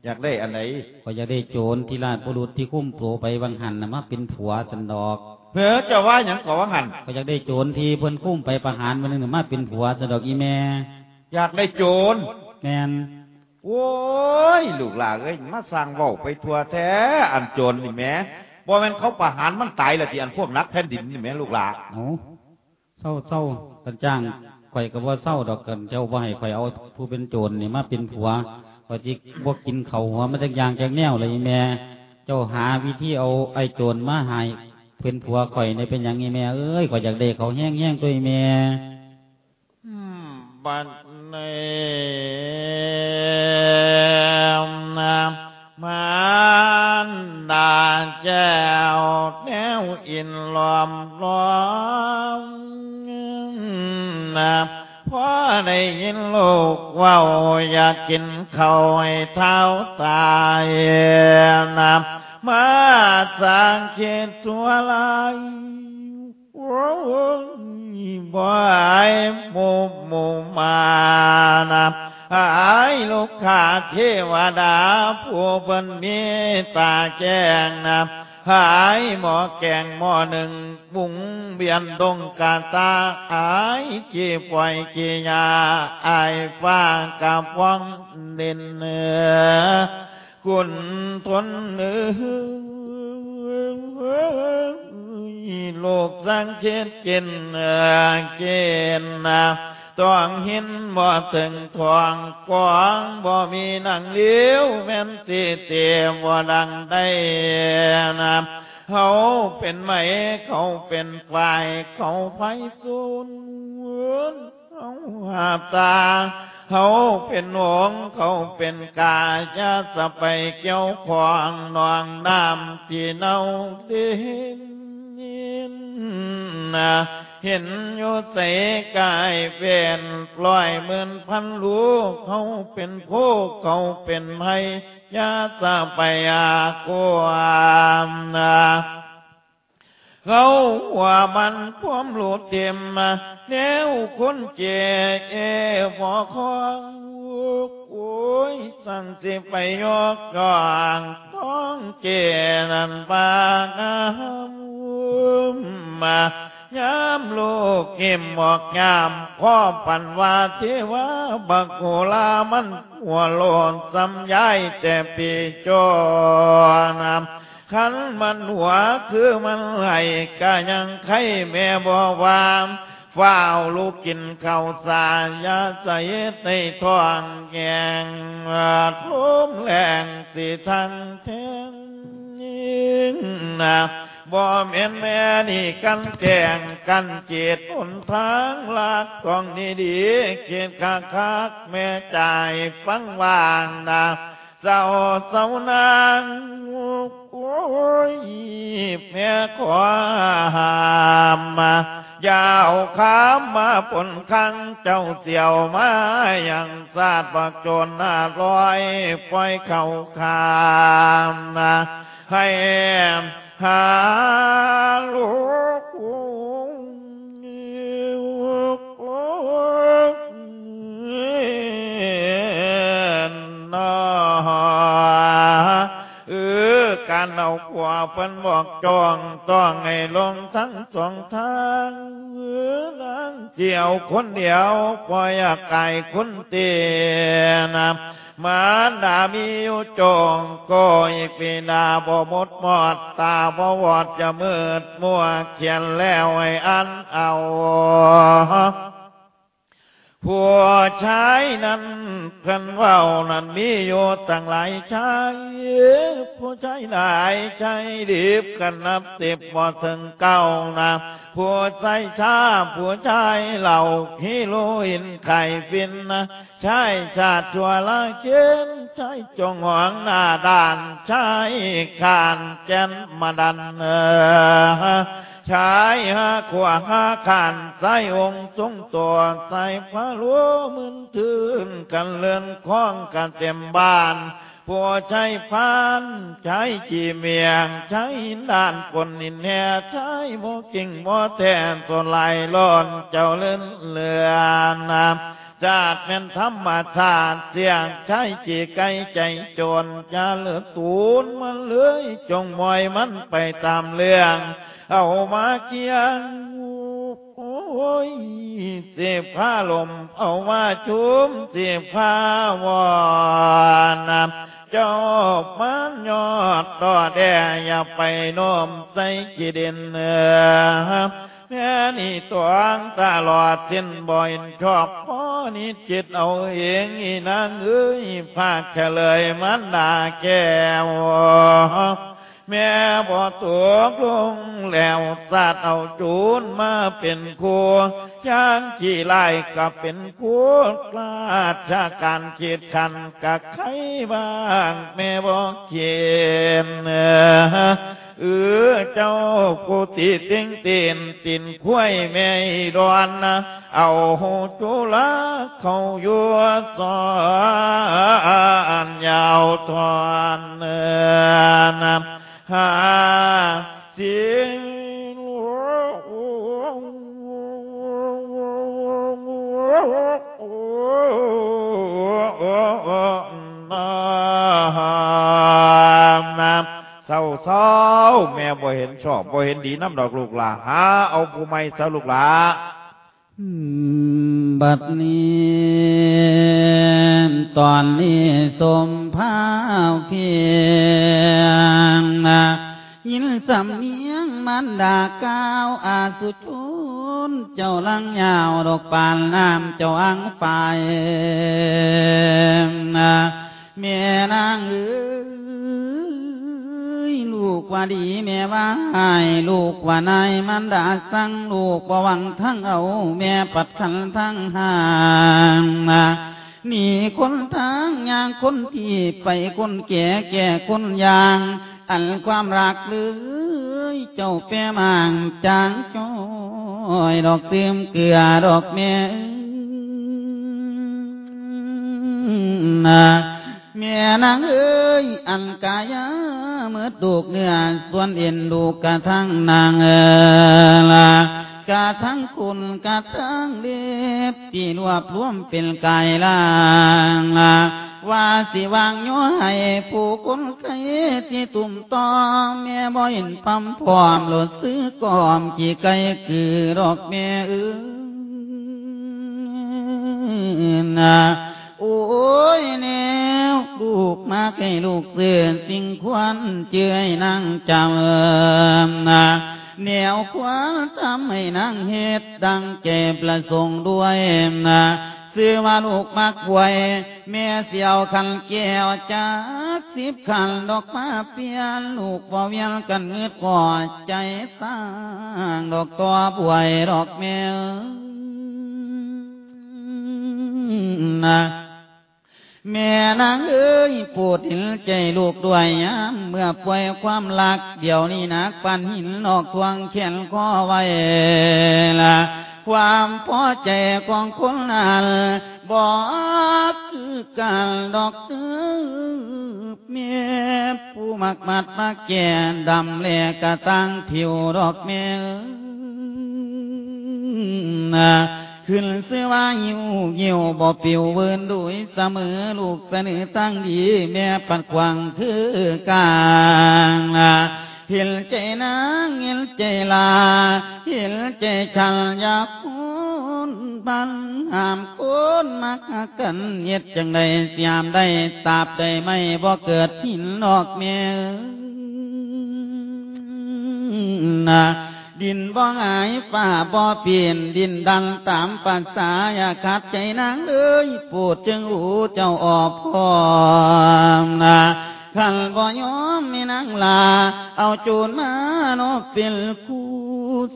อยากได้อันไหนข่อยอยากได้โจรที่ราชบุรุษที่คุ้มโปรไปวังหันน่ะมาเป็นผัวสันดอกเฮ้อเจ้าว่าหยังก็ว่างันข่อยอยากได้โจรที่เพิ่นคุ้มไปประหารวันหนึงน่ะมาเป็นผัวสันดอกอีแม่ อยากได้โจรแม่นโอ้ยลูกหลานเอ้ยมาสร้างเว้าไปทั่วแท้อันโจรนี่แหม่ บ่แม่นเขาประหารมันตายและที่อันพวกนักแผ่นดินนี่แหม่ลูกหลานเอาเศร้าเศร้ากันจ้างข่อยก็บ่เศร้าดอกกันเจ้าบ่ให้ข่อยเอาผู้เป็นโจรนี่มาเป็นผัวข่อยสิบ่กินเขาวหัวมาจักอย่างจักแนวเลยอีแม่ เจ้าหาวิธีเอาไอ้โจรมาให้เป็นผัวข่อยนี่เป็นหยังอีแม่เอ้ยข่อยอยากได้เขาแห้งๆตัวอีแม่อืมบัดนี้นะมัน ดาแจ้วแนวอินลอมล้อมนะพอได้ยินลูกว่าอยากกินข้าวให้เท้าตายนะมาสังเกตตัวลายบ่ายหมู่หมูมานะ หายลูกขาเทวดา ผู้เป็นมีตาแจ้งนะหายหมอแกงหมอหนึ่งบุงเบียนดงกาตาหายจีปล่อยจียาไอฟ้ากาฟองเด่นเนือกุนทนเนือโลกสังเกตกินเกณฑ์นะ ต้องหินบ่ถึงทองกวางบ่มีหนังเลี้ยวแม่นสิเตียบ่ดังได้นะเขาเป็นไหมเขาเป็นฝ่ายเขาไฟสูนเขาหาตาเขาเป็นหงเขาเป็นกาจะสะไปเกี่ยวขวางนองน้ำที่เน่าดินนะ เห็นโยเสกายเป็นปล่อยเหมือนพันลูกเขาเป็นผู้เขาเป็นไห้ยาสะไปอากวามนะเขาว่ามันพร้อมหลุดเต็มมาแนวคนเจเอพอคองโอ้ยสั่งสิไปยกกางท้องเจนันปากมา ยามลูกเก็มบอกยามพ่อปันว่าเทวาบักโกลามันหัวโลนสำยายแต่ปีจอนำขันมันหัวคือมันไหลกายังไข่แม่บอวามฝ้าวลูกกินข้าวสารยาใส่ในท้องแกงทุ่มแรงสิทันเทนนะ บ่แม่นแม่นี่กันแกงกันเจตหนทางลักกองนี่ดีเกียคักคักแม่ใจฟังวางนะเจ้าเจ้านางโอ้ยแม่ขวามมาอยาวขามมาปนคังเจ้าเสี่ยวมาอย่างซาดปักจนหน้าลอยปล่อยเข่าคามนะให้ กเออการเอาขวาเพิ่นบอกจองต้องให้ลงทั้งสองทางเออนั่งเจียวคนเดียวปล่อยไก่คนเตียนะ มาดามีอยู่จงก็อีกปีนาบ่หมดหมดตาบ่วอดจะมืดมัวเขียนแล้วไอ้อันเอาผู้ชายนั้นเพิ่นเว้านั้นมีอยู่ตั้งหลายชายผู้ชายหลายชายดีบกันนับสิบบ่ถึงเก้านะ ผู้ชายชาผู้ชายเหล่าฮิโรอินไข่ฟินนะชายชาติชัวละเจนชายจงหวังหน้าด่านชายขานแกนมาดันเออชายหาขวาหาขานใส่องค์ทรงตัวใส่พระลัวมึนทืนกันเลื่อนคล้องกันเต็มบ้าน ผัวใช้พานใช้จีเมียงใช้ด้านปนนินแห่ใช้โมกิ่งโมแทนตัวลายล้อนเจ้าเลื่อนเลือนนำจาดเป็นธรรมชาติเสียงใช้จีไกใจโจรจะเหลือตูนมันเลื้อยจงมอยมันไปตามเรื่อง เอามาเกียง ยเสียผ้าลมเอามาชุมเสียผ้าวอนเจ้ามันยอดต่อแดอย่าไปโน้มใส่กีดินเนื้อแม่นี่ตัวงตลอดสิ้นบ่อยชอบพอนี่จิตเอาเองอีนางเอ้ยภาคเฉลยมันดาแก้ว แม่บ่ตัวลงแล้วสาดเอาจูนมาเป็นครัวย่างจีไล่กับเป็นครัวกลาดชาการเกียดขันกับใครบ้างแม่บ่เขียนเออเจ้าผู้ตีติงตีนตินคุ้ยแม่ดอนนะเอาหูจุลาเขายู่สอนยาวทอน حافظ เศร้าเศร้าแม่บ่เห็นชอบบ่เห็นดีน้ำดอกลูกหลาหาเอาผู้ไม่เศร้าลูกหลาบัดนี้ ตอนนี้สม ภาเพียงยินสำเนียงมันดากล่าวอาสุชุนเจ้าลังยาวดอกปานน้ำเจ้าอังไฟแม่นางเอ้ยลูกว่าดีแม่ว่าหายลูกว่านายมันดาสั่งลูกประวังทั้งเอา แม่ปัดขันทั้งห่าง นะนี่คนทางยางคนที่ไปคนแก่แก่คนยาง อันความรักเลยเจ้าแปรมางจางจ้อยดอกเติมเกลือดอกแม่นะแม่นางเอ้ยอันกายาเมื่อดูกเนื้อส่วนเอ็นดูกกระทั่งนางเอลา กะทั่งคุณกะทั่งเล็บที่รวบรวมเป็นกายล่างว่าสิวางย้อให้ผู้คนไข้ที่ตุ่มตอมแม่บ่เห็นปั๊มพร้อมโหลดซื้อกอมกี่ไก่คือดอกแม่เอ้ยนโอ้ยแนวลูกมาให้ลูกเสื่อสิ่งควันเจือยนั่งจำนะ แนวควันทำให้นางเฮ็ดดังเจ็บประสงค์ด้วยนะซื้อมาลูกมักบวย แม่เสียวขันแก้วจากสิบขันดอกมาเปียนลูกบ่เวียนกันเงืดก่อใจสร้างดอกตัวบวยดอกแม่นะ แม่นางเอ้ยปวดหินใจลูกด้วยยามเมื่อป่วยความรัก เดี๋ยวนี้นักปันหินนอกทวงเขียนข้อไว้ละความพอใจของคนนั้นบอกคือการดอกเตือแม่ผู้มักมัดมักแก่ดำแหลกกระตั้งผิวดอกแม่นะ ขึ้นเสื้อว่าหิวเหี่ยวบ่ปิวเวินด้วยเสมอลูกเสนอตั้งดีแม่ปัดกวางคือกลางนะเห็นใจนางเห็นใจลาเห็นใจฉันอยากคนบันหามคนมักกันเย็ดจังใดสียมได้ตาบได้ไม่บ่เกิดหินนอกแม่นะ ดินบ่หายฝ่าบ่เปลี่ยนดินดันตามภาษาอย่าขัดใจนางเอ้ยปวดจึงหูเจ้าออกพร้อมนะขันบ่ยอมมีนางลา เอาโจรมาโนเป็นคู่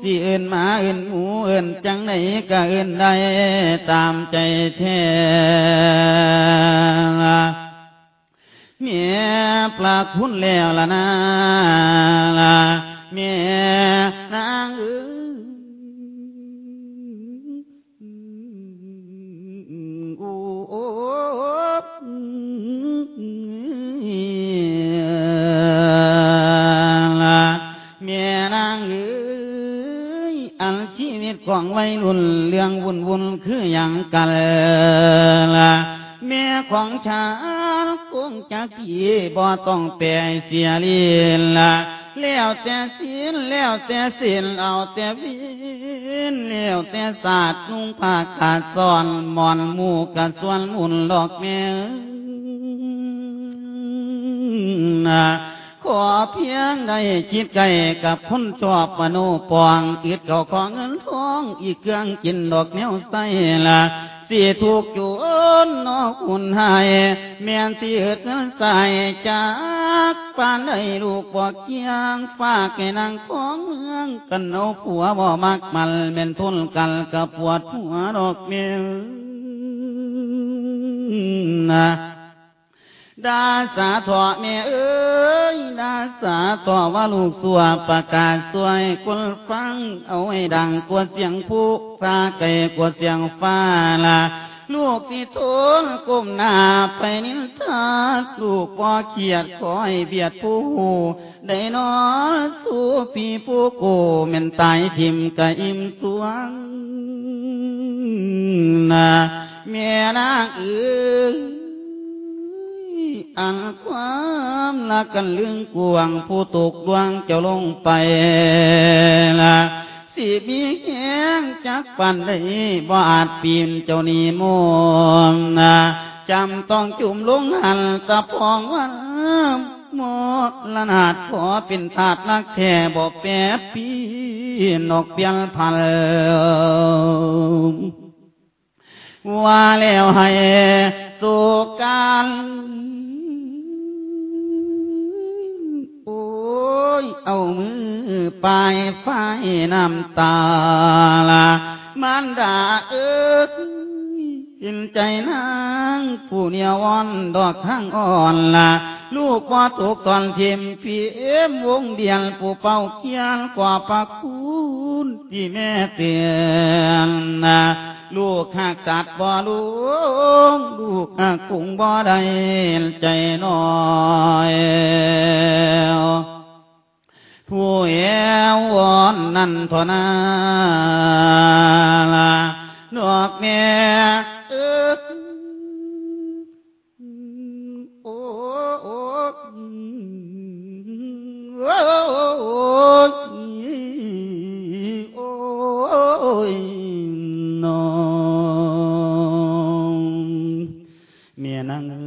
สิเอื่นมาเอื่นหมูเอื่นจังไหนก็เอื่นได้ตามใจแท้เมียปลาคุณแล้วล่ะนะ ล่ะเมียนางเอ้ยโอ้ล่ะเมียนางเอ้ยอันชีวิตของวัยรุ่นเรื่องวุ่นวุ่นคืออย่างกันละแม่ของฉันคงจะกี่บ่ต้องแปลเสียเลีนละ แล้วแต่ศีลแล้วแต่ศีลเอาแต่วินแล้วแต่ศาสตร์นุ่งผ้าขาดซ้อนหมอนหมูกะส่วนมุนหลอกแม่นะขอเพียงได้คิดไก่กับพ้นชอบมโนปองอิดเก่าของเงินทองอีกเครื่องกินดอกแนวใส่ละ สีทุกจุนนอกอุ่นหายเมียนสีเอิดเงินใส่จากปานได้ลูกบอกเกียงฝากให้นางของเมืองกันเอาผัวบ่มักมันเม็นทุนกันกับปวดหัวดอกเมียนะ ดาสาถอแม่เอ้ยดาสาถอว่าลูกสัวประกาศสวยคนฟัง เอาให้ดังกว่าเสียงผู้ซาไก่กว่าเสียงฟ้าละลูกสิทนก้มหน้าไปนินทาลูกบ่เขียดคอยเบียดผู้ได้นอนสู้พี่ผู้โกแม่นตายทิมกะอิ่มสวงนะแม่นางเอ้ย อันความรักกันเรื่องกวง ผู้ตกดวงเจ้าลงไปละสิมีแข็งจักปันได้บ่อาจปีนเจ้านี่มมนะจำต้องจุ่มลงหันตะพองว่าหมอละนาดขอเป็นทาตนักแท่บ่แปรปีนอกเปียนพันว่าแล้วให้สุการ ยเอามือปลายไฟน้ำตาละมันด่าเอิกเห็นใจนางผู้เนียวอ่อนดอกข้างอ่อนละลูกว่าตกตอนเทียมพี่เอ็มวงเดียนผู้เป่าเกียนกว่าปักคุณที่แม่เตือนนะลูกหักจัดบ่ลูกลูกหักกุ้งบ่ได้ใจน้อย ผู้เอววอนนั่นทนาละดอกแม่เอิกโอ้โอ้โอ้โอ้ยน้อ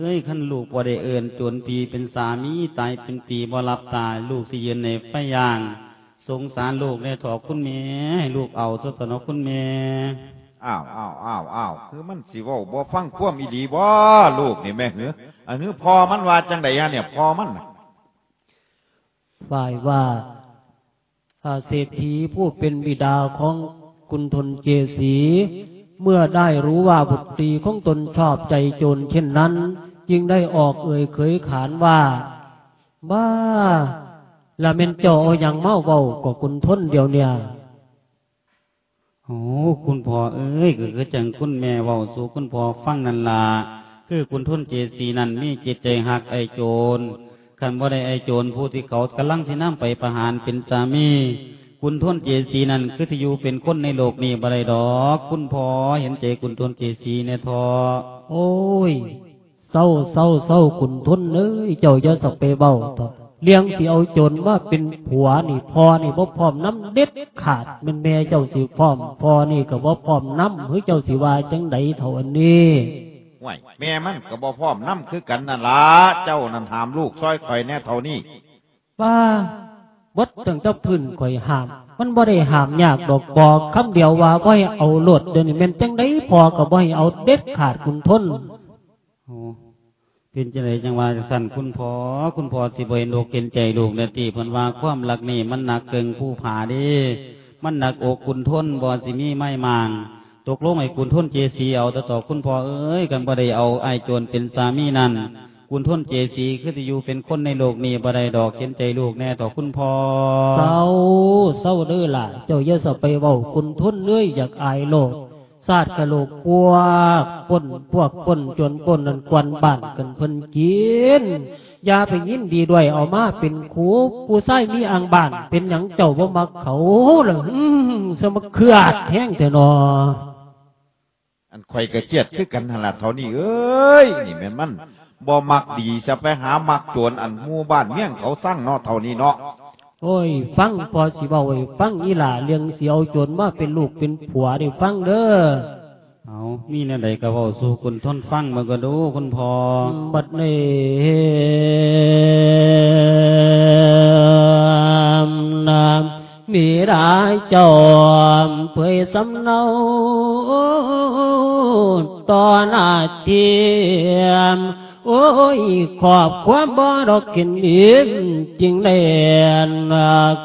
อ้ยขันลูกบ่ได้เอินจนปีเป็นสามีตายเป็นปีบ่รับตายลูกสิยืนในไฟย่าง สงสารลูกในถอกคุณแม่ให้ลูกเอาซะตอนคุณแม่อ้าวอ้าวอ้าวอ้าวคือมันสิเว่าบ่ฟังความอีดีบ่ลูกนี่แม่เหรออันนี้พอมันว่าจังไดฮะเนี่ยพอมันน่ะฝ่ายว่าอาเศรษฐีผู้เป็นบิดาของกุณฑลเจสี เมื่อได้รู้ว่าบุตรีของตนชอบใจโจรเช่นนั้น จึงได้ออกเอ่ยเคยขานว่าบ้าละเมนเจาเอาอย่างเมาเบาก็กุณฑลเดียวเนี่ยโอ้คุณพ่อเอ้ยก็คือจังคุณแม่เว้าสู่คุณพ่อฟังนั่นล่ะคือคุณทุนเจสีนั่นมีจิตใจหักไอโจรคันบ่ได้ไอโจรผู้ที่เขากำลังสินำไปประหารเป็นสามี คุณทุนเจสีนั่นคือที่อยู่เป็นคนในโลกนี้บ่ได้ดอก คุณพ่อเห็นใจคุณทุนเจสีในทอโอ้ย เศร้าเศร้าเศร้ากุณฑลเอ้ยเจ้าอย่าสกไปเบาต่อเลี้ยงสิเอาโจรว่าเป็นผัวนี่พอนี่บ่พร้อมน้ำเด็ดขาดแมันแม่เจ้าสิพร้อมพอนี่ก็บ่พร้อมน้ำเฮ้ยเจ้าสิว่าจังไดเท่าอันนี้ห่วยแม่มันก็บ่พร้อมนํคือกันนั่นล่ะเจ้านั่นถามลูกซอยข่อยแน่เท่านี้ว่าวัดตั้งแต่พื้นข่อยห้าม มันบ่ได้ห้ามยากดอกบอกคำเดียวว่าบ่ให้เอาโลดเดี๋ยวนี้แม่นจังไดพอก็บ่ให้เอาเด็ดขาดคุณทนโอ้ เป็นจังไดจังว่าจังสั่นคุณพ่อคุณพ่อสิบเห็นอกเห็นใจลูกเด้อติเพิ่นว่าความรักนี่มันหนักเกินผู้ผาด้มันหนักอกคุณทนบ่สิมีไม่มาง ตกลงให้คุณทนเจสีเอาแต่ต่อคุณพ่อเอ้ยกันบ่ได้เอาไอ้โจรเป็นสามีนั่นคุณทนเจสีคือที่อยู่เป็นคนในโลกนี้บ่ได้ดอกเห็นใจลูกแน่ต่อคุณพ่อเศร้าเศร้าเด้อล่ะ เจ้าอย่าสไปเว้าคุณทนเลยอยากอายโลก ซาดกะโลกพวกป่นพวกป่นจนป่นนั่นกวนบ้านกันเพิ่นกินอย่าไปยินดีด้วยเอามาเป็นครูผู้ใส่มีอ่างบาน เป็นหยังเจ้าบ่มักเขาล่ะอื้อสมเครือดแห้งแต่นออันข่อยก็เจียดคือกันหล่ะเท่านี้เอ้ยนี่แม่นมันบ่มักดีจะไปหามักโจรอันหมู่บ้านเมี่ยงเขาสร้างนาะเท่านี้เนาะ โอ้ย ฟังพอสิเว้าไว้ฟังอีหล่าเลี้ยงเสียวจนมาเป็นลูกเป็นผัวได้ฟังเด้อเอามีแนวใดก็เว้าสู่คุณทนฟังมาก็ดูคุณพ่อบัดนี้นามมีรายจอมเผยสำเนาต่อหน้าเทียม โอ้ย ขอบความบ่ดอกกินอิ่มจริงเล่น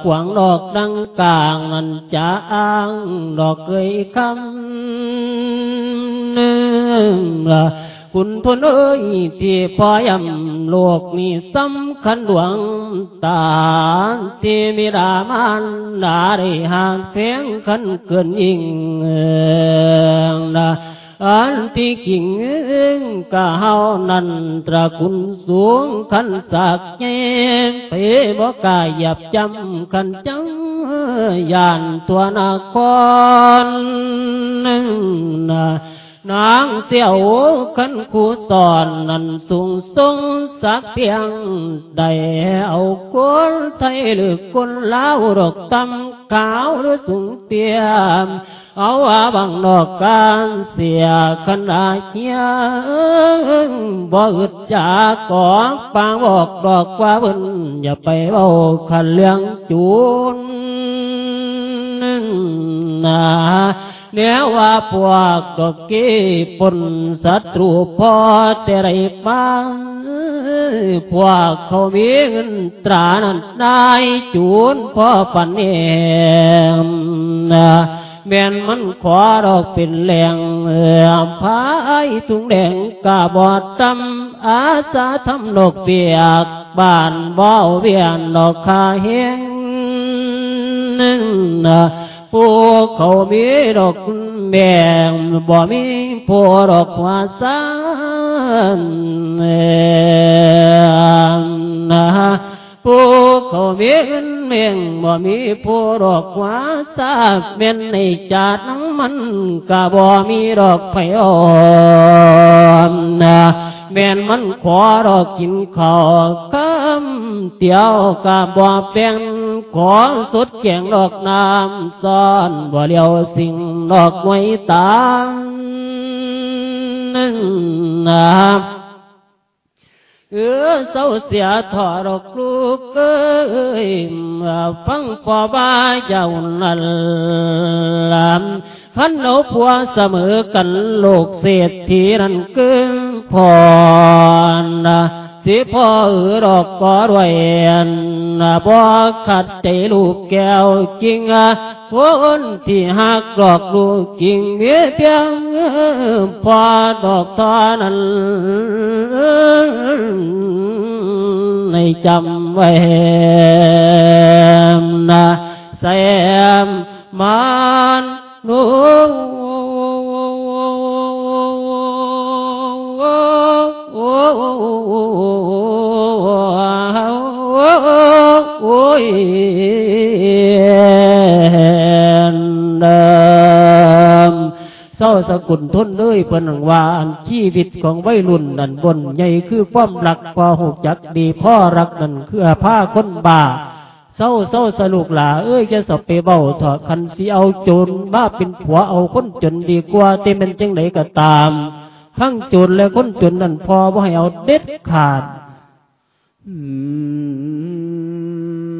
กวางดอกดังกลางนันจะอ้างดอกเคยคำคุณทนเอ้ยที่พอยำโลกนี้สำคัญหลวงตาที่มีดามันดาได้ห่างเพียงคันเกินยิ่งนะ อันที่กิ่งกะเฮานันตระกุลสูงขันสักเงไปบ่กายหยับจำขันจังยานตัวนาครนะนางเสี่ยวขันคูสอนนันสูงทรงสักเพียงใดเอาคนไทยหรือคนลาวดอกตำขาวหรือสูงเตียม เอาว่าบังนอกการเสียขนาดเฮียบ่อึดจากกอกปางบอกดอกว่าเบิ่นอย่าไปเบาขันเลี้ยงจูนนาเนื้อว่าพวกดอกกี้ปนศัตรูพอแต่ไรบ้างพวกเขามีเงินตรานั้นได้จูนพ่อปันเอง แม่นมันขวาดอกเป็นแหลงพายทุงแดงกาบอดตำอาสาทำนกเปียกบ้านบ่าวเวียนดอกคาเฮงผู้เขามีดอกแดงบ่มีผู้ดอกหัวสานนะ ผู้เขามีเงินเมียงบ่มีผู้ดอกหัวสาเม็นในจาดน้ำมันกะบ่มีดอกไผอ่อนนะแม่นมันขอดอกกินข้าวคำเตียวกะบ่แป้งขอสุดแก่งดอกน้ำซ้อนบ่เลียวสิ่งดอกไว้ตามนั่นนะ เออเศร้าเสียถอดอกลูกเอ้ยฟังปอบาเจ้านั่นลำขันเอาผัวเสมอกันโลกเศรษฐีนั่นเกินพอนะ สิพ่อเออดอกก็รวยนะบ่ขัดใจลูกแก้วจริงอะคนที่หักดอกลูกจริงเมียเพียงพอดอกทอนั้นในจำไว้นะแซมมันนูโสกุลทนเลยเพิ่นว่านชีวิตของวัยรุ่นนั่นบนใหญ่คือความรักพอหกจักดีพ่อรักนั่นคือผ้าคนบาเศร้าเศร้าสลุกหล่าเอ้ยจะสอบไปเบาถอดคันสีเอาโจรมาเป็นผัวเอาคนจนดีกว่าเต็มเป็นจังไหนก็ตามทั้งจรและคนจนนั่นพอว่าให้เอาเด็ดขาด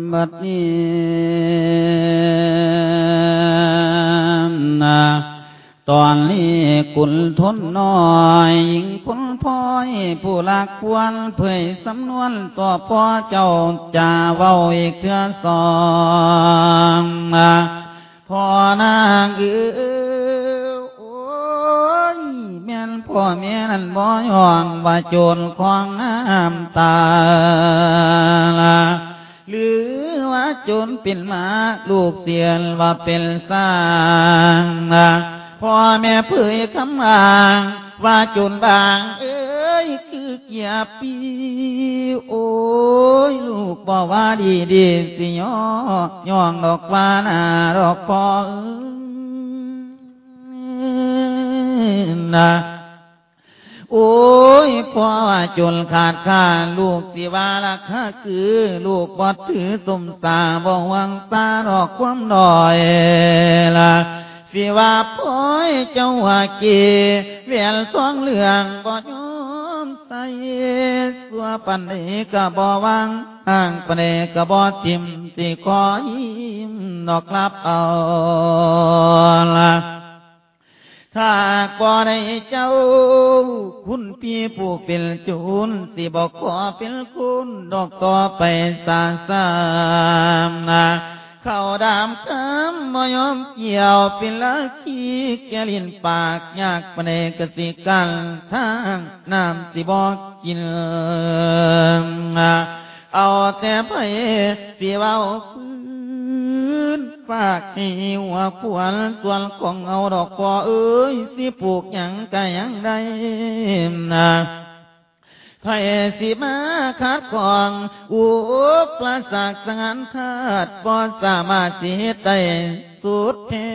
มบัดนี้นะ ตอนนี้กุลทนน้อยหญิงคนพ้อยผู้ลักควรเผยสำนวนต่อพ่อเจ้าจะเว้าอีกเทือสองนพ่อนางเอือโอ้ยแม่นพ่อแม่นั่นบ่ยองว่าโจรของน้ำตาละหรือว่าโจรเป็นหมาลูกเสียนว่าเป็นสร้างนะ พ่อแม่เผยคำอ่างว่าจรบาง เอ้ยคือเกียปีโอ้ยลูกบอกว่าดีดีสิยอย่องดอกว่านาดอกพ่อนะโอ้ยพ่อว่าจนขาดค่าลูกสิว่าราคาคือ ลูกบอดถือสมตาบ่หวังตาดอกความดอยละ สิว่าพ่อยเจ้าว่าเกเวียนสองเหลืองบ่ยอมใส่สัวปันเดกะบ่วังอ่างปันเดกะบ่ทิมสิขอยิ้มดอกลับเอาละถ้าก่อได้เจ้า คุณพี่ผู้เป็นจูน สิบอกขอเป็นคุณดอกต่อไปสาสามนะ เข้าดามคำบ่ยอมเกี่ยวเป็นลักขี้แกลินปากยากปนเนกสิกันทางน้ำสิบอกกินเอาแต่ไปสิเว้าฟื้นฝากให้หัวควรส่วนของเอาดอกกอเอ้ยสิปลูกหยังกะหยังได้นะ ไผสิมาคัดกรองอุปสรรคสังหารขาดบ่สามารถสิเฮ็ดได้สุดแท้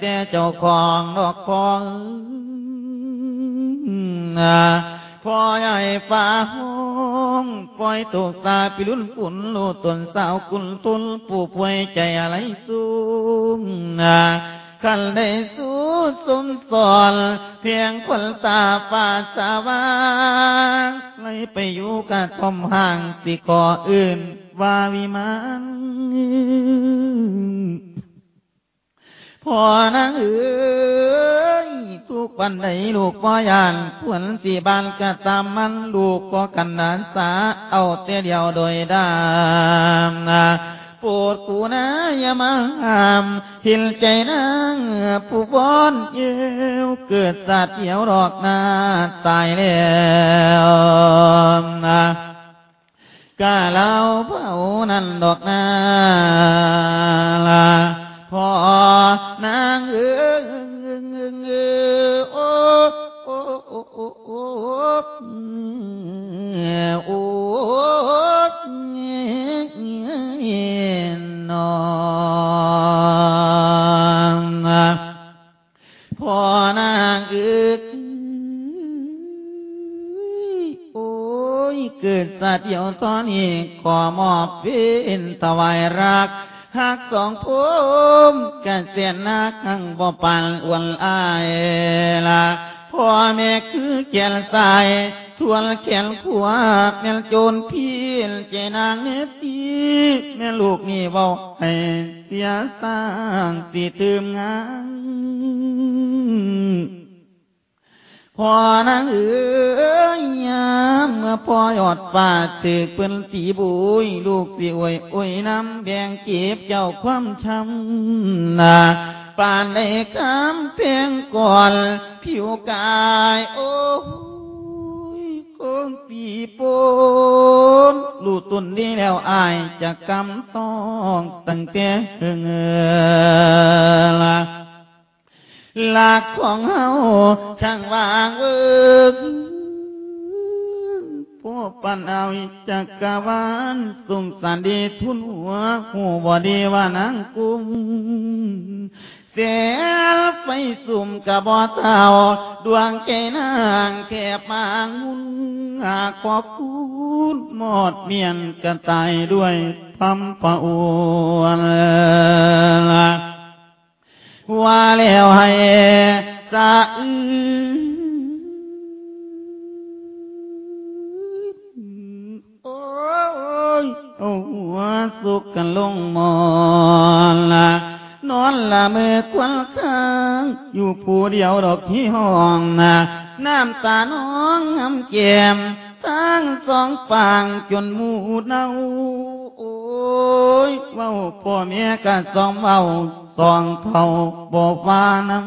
แต่เจ้าของดอกของพ่อใหญ่ฟ้าห้องปล่อยตกตาปิลุนฝุ่นโลตนสาวกุลตุนผู้ป่วยใจอะไรสูง ขันได้สู้สมสอนเพียงคนตาฝาสาวางเลยไปอยู่กับทอมห่างสิก่ออื่นว่าวิมานพอนางเอ๋ยทุกวันใดลูกพ่อยานผวนสีบานกะตามมันลูกก็กันนานสาเอาเตียเดียวโดยดามนะ ปวดกูนะอย่ามาห้ามหินใจนางผู้บอนเยี่ยวเกิดสัตว์เหี่ยวดอกนาตายแล้วนะกาเล่าเผานั่นดอกนาลาพอนางเอ้โอ้โอ้โอ้โอ้โอ้โอ้ สัตว์เดียวตอนนี้ขอมอบเป็นถวายรักหักสองภูมิกันเสียนนักขังบ่ปันอวนอายละพ่อแม่คือแก่นสายทวนแขนขวาแม่โจรพี่ใจนางเนตีแม่ลูกนี่เบาให้เสียสร้างสิตืมงาน พอนางเอ๋ยยามเมื่อพ่อยอดฟ้าตึกเป็นสีบุยลูกสิอวยอวยน้ำแบ่งเก็บเจ้าความช้ำนาปานในคำเพียงก่อนผิวกายโอ้ยคงปีโปนลูกตุนนี้แล้วอายจะกำต้องตั้งแต่เงอละ หลักของเฮาช่างวางเอิกพวกปันเอาจักรวาลสุงสันดีทุนหัวหูบอดีว่านางกุมเสียไฟสุ่มกระบอเต่าดวงใจนางแคบมางมุนหากขอบคุณหมดเมียนกันตายด้วยพัมปะอวนละ ว่าแล้วให้สะอื้นโอ้ยโอ้หัวสุกกันลงมอนละนอนละมือควันค้างอยู่ผู้เดียวดอกที่ห้องนะน้ำตาน้องงำแกมทั้งสองฝั่งจนมูเนาโอ้ยเว้าพ่อแม่กันสองเว้า สองเท่าบอกว่านัง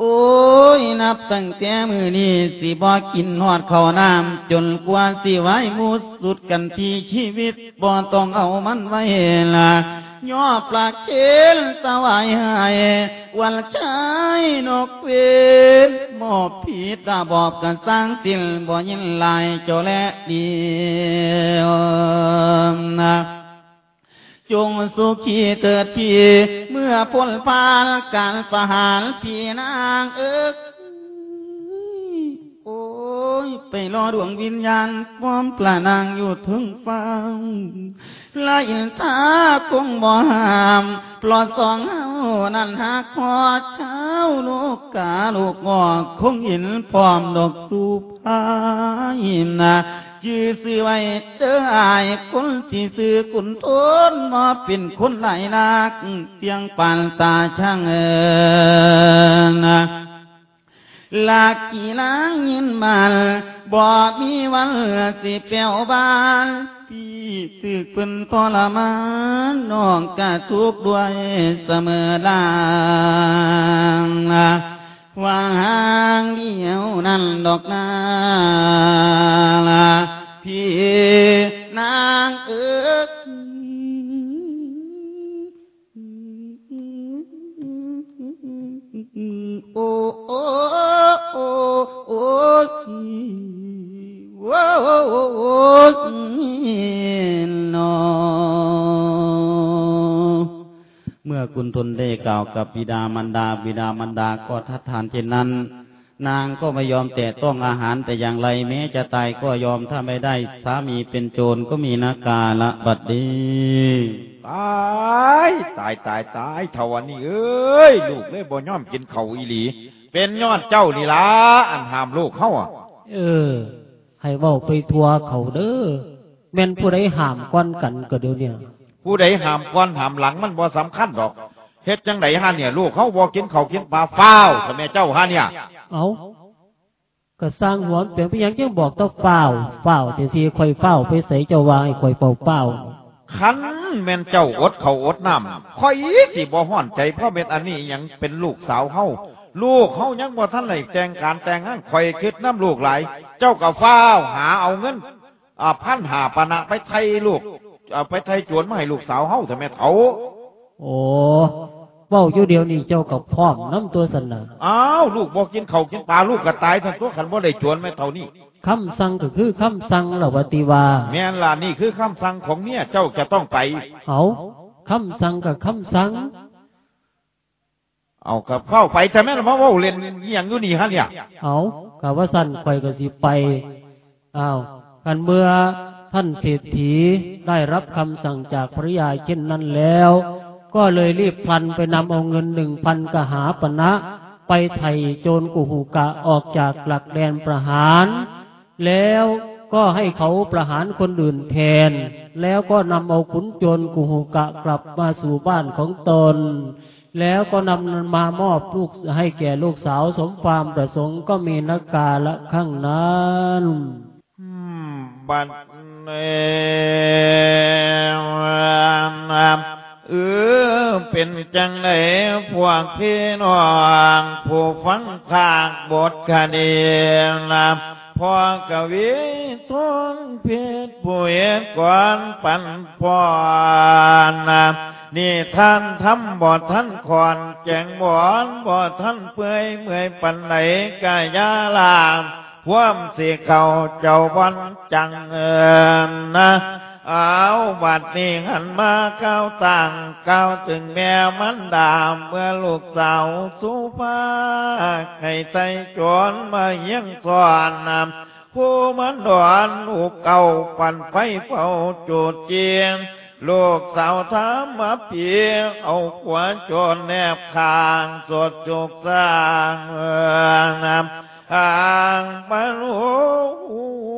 โอ้ยนับตั้งแต่มือนี้สิบ่กินหอดข้าน้ำจนกว่าสิไว้มูสุดกันที่ชีวิตบ่ต้องเอามันไว้ละย่อปลาเค็นสวายหายวันชายนกเวนมอบผีตาบอบกันสร้างติลบ่ยินลายโจและเดียวนะ จงสุขีเกิดพี่ เมื่อพ้นพานการประหารพี่นางเอิกโอ้ย ไปรอดวงวิญญาณพร้อมปลานางอยู่ถึงฟังลาอินทาคงบ่หามปลอดสองเฮานั่นหักพอเช้าลูกกาลูกงอกคงเห็นพร้อมดอกสุภายินนะ ยื้อซื้อไว้เด้ออายคนที่ซื้อกุนทนมาเป็นคนหลายนักเพียงปานตาช่างเอินลากี่ล้างยินมันบ่มีวันสิเปียวบานพี่สึกเป็นทรมานน้องกะทุกด้วยเสมอลางนะ วางเดียวนั่นดอกนาลาพี่นางเอิก กล่าวกับบิดามารดา บิดามารดาก็ทัดทานเช่นนั้น นางก็ไม่ยอมแตะต้องอาหารแต่อย่างไร แม้จะตายก็ยอมถ้าไม่ได้สามีเป็นโจรก็มีนากาละบัดดีตายตายตายตายเท่าวันนี้เอ้ยลูกเลยบ่ยอมกินเขาวอีหลี เป็นย้อนเจ้านี่ล่ะอันห้ามลูกเขาอะ เออ ให้เว้าไปทัวเขาเด้อแม่นผู้ใดห้ามก้อนกันก็เดี๋ยวเนี่ยผู้ใดห้ามก่อนห้ามหลังมันบ่สำคัญดอก เฮ็ดจังไดฮะเนี่ย ลูกเขาบ่กินเขาวกินปลาเฝ้าวทำไมเจ้าฮะเนี่ย เอาก็สร้างหัวเปลี่ยนไปหยังจังบอกต้องเฝ้าเฝ้าแต่สิค่อยเฝ้าไปใส่เจ้าวายค่อยเฝ้าเฝ้าคันแม่นเจ้าอดเขาวอดน้ำข่อยสิบ่ฮ้อนใจเพราะเป็นอันนี้หยังเป็นลูกสาวเฮาลูกเฮายังบ่ทันได้แต่งการแต่งงานข่อยคิดน้ำลูกหลายเจ้าก็ฟ้าวหาเอาเงินอ่าพันหาปะนะไปไทยลูกอ่าไปไทยจวนมาให้ลูกสาวเฮาทำไมเฒ่าโอ้ เว้าอยู่เดียวนี่เจ้ากับพร้อมน้ำตัวสนะอ้าวลูกบ่กินข้าวกินปลาลูกก็ตายทั้งตัวคันบ่ได้จวนแม่เท่านี้คำสั่งก็คือคำสั่งละวติวาแม่นล่ะนี่คือคำสั่งของเมียเจ้าจะต้องไปเอาคำสั่งกับคำสั่งเอากับเข้าไปทำไมล่ะมาเว้าเล่นอหย่างอยู่นี่ฮะเนี่ยเอากะว่าสั่นข่อยก็สิไปอ้าวกันเมื่อท่านเศรษฐีได้รับคำสั่งจากภริยาเช่นนั้นแล้ว ก็เลยรีบพลันไปนำเอาเงินหนึ่งพันกหาปณะไปไถ่โจรกุหูกะออกจากหลักแดนประหาร แล้วก็ให้เขาประหารคนอื่นแทน แล้วก็นำเอาขุนโจรกุหูกะกลับมาสู่บ้านของตน แล้วก็นำมามอบลูกให้แก่ลูกสาวสมความประสงค์ก็มีนักกาละข้างนั้นบัดเน เออเป็นจังไดพวกพี่น้องผู้ฟังภาคบทคดีนะพอกวีทนเพชรผู้เอกก่อนปันพรนนะนี่ท่านทำบ่ท่านคอนแจงบ่อนบ่ท่านเปื่อยเมื่อยปันไหนกายาลามว่ามสีเขาเจ้าวันจังเอินนะ เอาบัดนี้หันมาเก้าต่างก้าถึงแม่มันดามเมื่อลูกสาวสุภาให้ใจโจรมาเยี่ยงสอนนำผู้มันดอนลูกเก่าปั่นไฟเฝ้าจุดเจียงลูกสาวถามมาเพียงเอาขวานโจรแนบคางสดจุกสร้างเมือนำห่างบรรลุ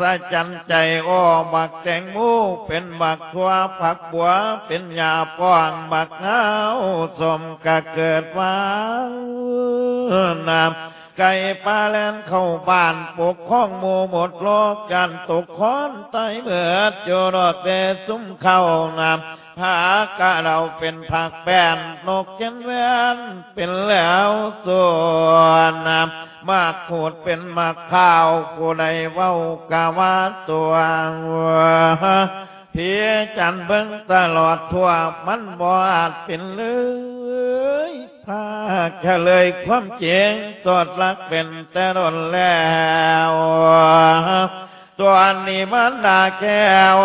ศจรรย์ใจอ้อบักแตงโมเป็นบักทัวผักบัวเป็นยาป้องบักเงาสมกะเกิดว้าน้ำไก่ปลาแลนเข้าบ้านปกข้องหมูหมดโลกกันตกค้อนไตเบิดโยรอดเดซุ้มเข้าน้ำ ผากะเราเป็นผักแป้นนกเจนแวนเป็นแล้วส่วนน้ำมากขูดเป็นมากข้าวผู้ใดเว้ากะว่าตัวเพียจันเบิ่งตลอดทั่วมันบ่อาจเป็นเลยพาแค่เลยความเจียงตอดรักเป็นแต่รนแล้ว ตัวนี้มันด่าแก้ว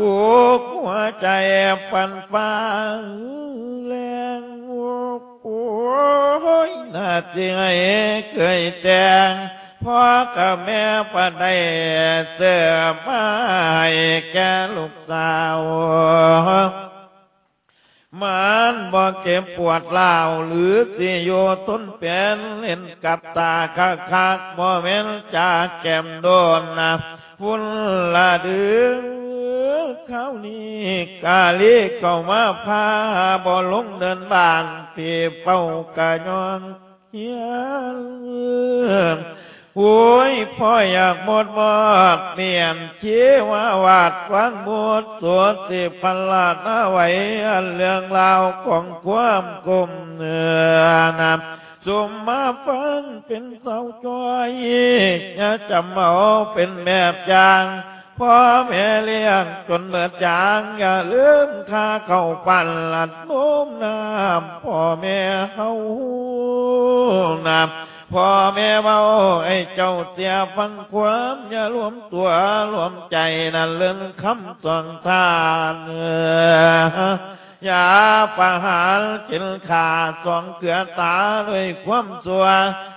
อุกหัวใจปันฟ้าแรงโอ้ยน่าจริงไอ้เคยแต่งพ่อกับแม่ปะได้เสือมาให้แกลูกสาวมันบ่เก็บปวดเล่าหรือสิโยต้นเป็นเล่นกับตาคักคักบ่แม่นจากแก้มโดนนะ ฝุ่นละดื้อเขานี้กาลีเข้ามาพาบ่ลงเดินบ้านปีเป้ากะยอนเฮียนโอ้ยพ่ออยากหมดหมดเปลี่ยนชีวาวาดฟังหมดสวดสิพันลาดเอาไว้อันเรื่องราวของความกลมเนื้อนำ สุมมาฟังเป็นเสาจอยอย่าจำเอาเป็นแบบอย่างพ่อแม่เลี้ยงจนเบิดจาง อย่าลืมค่าเข้าปั่นหลัดโน้มน้ำพ่อแม่เฮาหูน้ำพ่อแม่เมาไอ้เจ้าเสียฟังความอย่ารวมตัวรวมใจนั่นเลื่อนคำสองทานเออ ยาประหารกินขาสองเกลือตาด้วยความสัว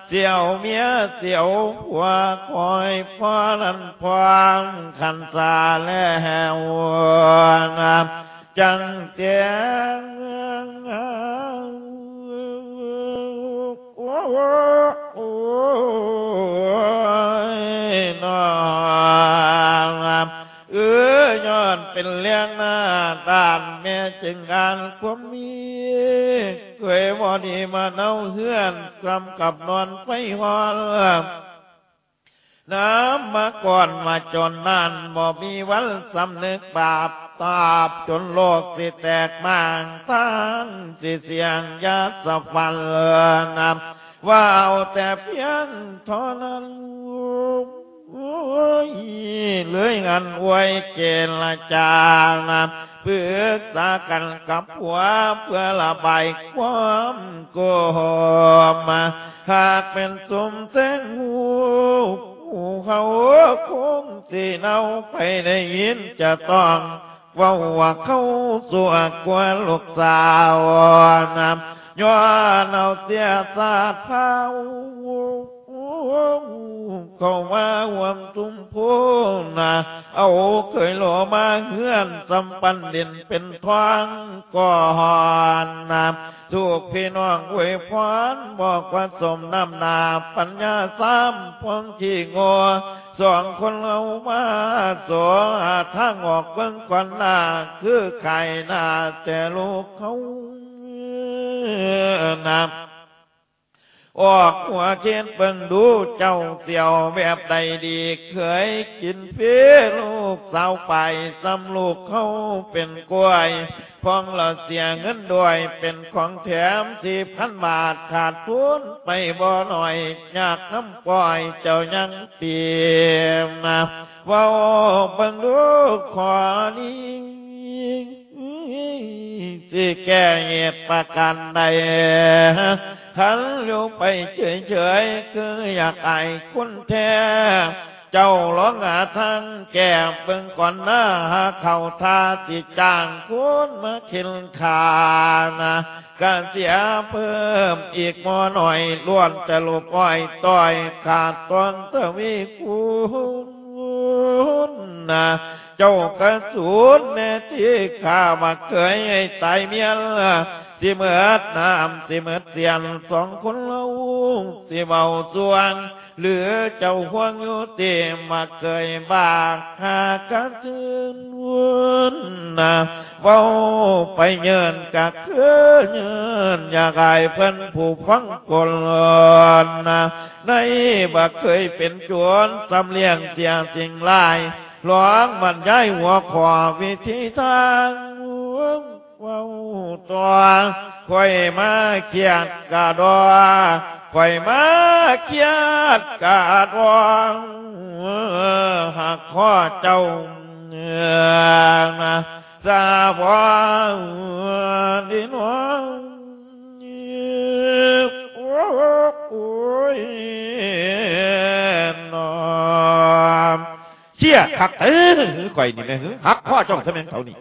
เสี่ยวเมียเสี่ยวผัวคอยพ่อนันพวางขันสาแล้วนจังเตียงโอ้โอ้ยนอนเออย้อนเป็นเลี้ยงหน้า ด้านแม่จึงงานความมีเคยบอดีมาเน่าเฮือนกลำกับนอนไปหอนน้ำมาก่อนมาจนนานบ่มีวันสำนึกบาปตาบจนโลกสิแตกมางทั้งสิเสียงยาสฟันเลือนำว่าเอาแต่เพียงเท่านั้นโอ้ยเลยงันอวยเกลจางาม ปรึกษากันกับผัวเพื่อระบายความโกหกหากเป็นสมเส้นหูหูเขาคงสิเนาไปได้ยินจะต้องว่าว่าเขาสวกกว่าลูกสาวนำย้อนเอาเสียสาดเผา เข้ามาหวมตุ้มพูนาเอาเคยหลอมาเฮือนสำปันเด่นเป็นทางก่อนนาถูกพี่น้องอวยพรบอกว่าสมน้ำนาปัญญาสามพวงที่งัวสองคนเอามาสวหาทางออกเบื้องก่อนหน้าคือไข่หน้าแต่ลูกเขานา ออกหัวเขียนเบิ่งดูเจ้าเสี่ยวแบบใดดีเคยกินเฟีลูกสาวไปซ้ำลูกเขาเป็นกล้วยพองเราเสียเงินด้วยเป็นของแถมสี่พันบาทขาดทุนไปบ่หน่อยอยากน้ำปล่อยเจ้ายังเตียมนะว่าเบิ่งดูขอนี้สิแก้เหตุประกันใด ขันอยู่ไปเฉยๆคืออยากไอคุณแท้เจ้าร้องหาทางแก่เบิ่งก่อนหน้าหาเข่าทาติจ้างคุณมาคินขานะการเสียเพิ่มอีกมอหน่อยล้วนแต่ลูกอ้อยต่อยขาดตอนเตวีคุณนะเจ้ากระสุนแน่ที่ข้ามาเคยให้ตายเมียละ สิเมือดน้ำสิเมือดเสียนสองคนเล่าสิเมาสวงเหลือเจ้าห่วงอยู่เต็มมาเคยบากหากันชื่นวนนะเว้าไปเยินกะคือเยินอยากให้เพิ่นผู้ฟังกลนะในบักเคยเป็นจวนสำเลียงเสียงสิ่งลายหลวงบรรยายหัวขวาวิธีทาง ว้าตัวคอยมาเขียดกาดอคอยมาเขียดกาดวงหักข้อเจ้าสาบวดินวังโอ้ยนอมเชี่ยขักเออข่อยนี่แม่หักข้อจ้องซะแม่งเขานี่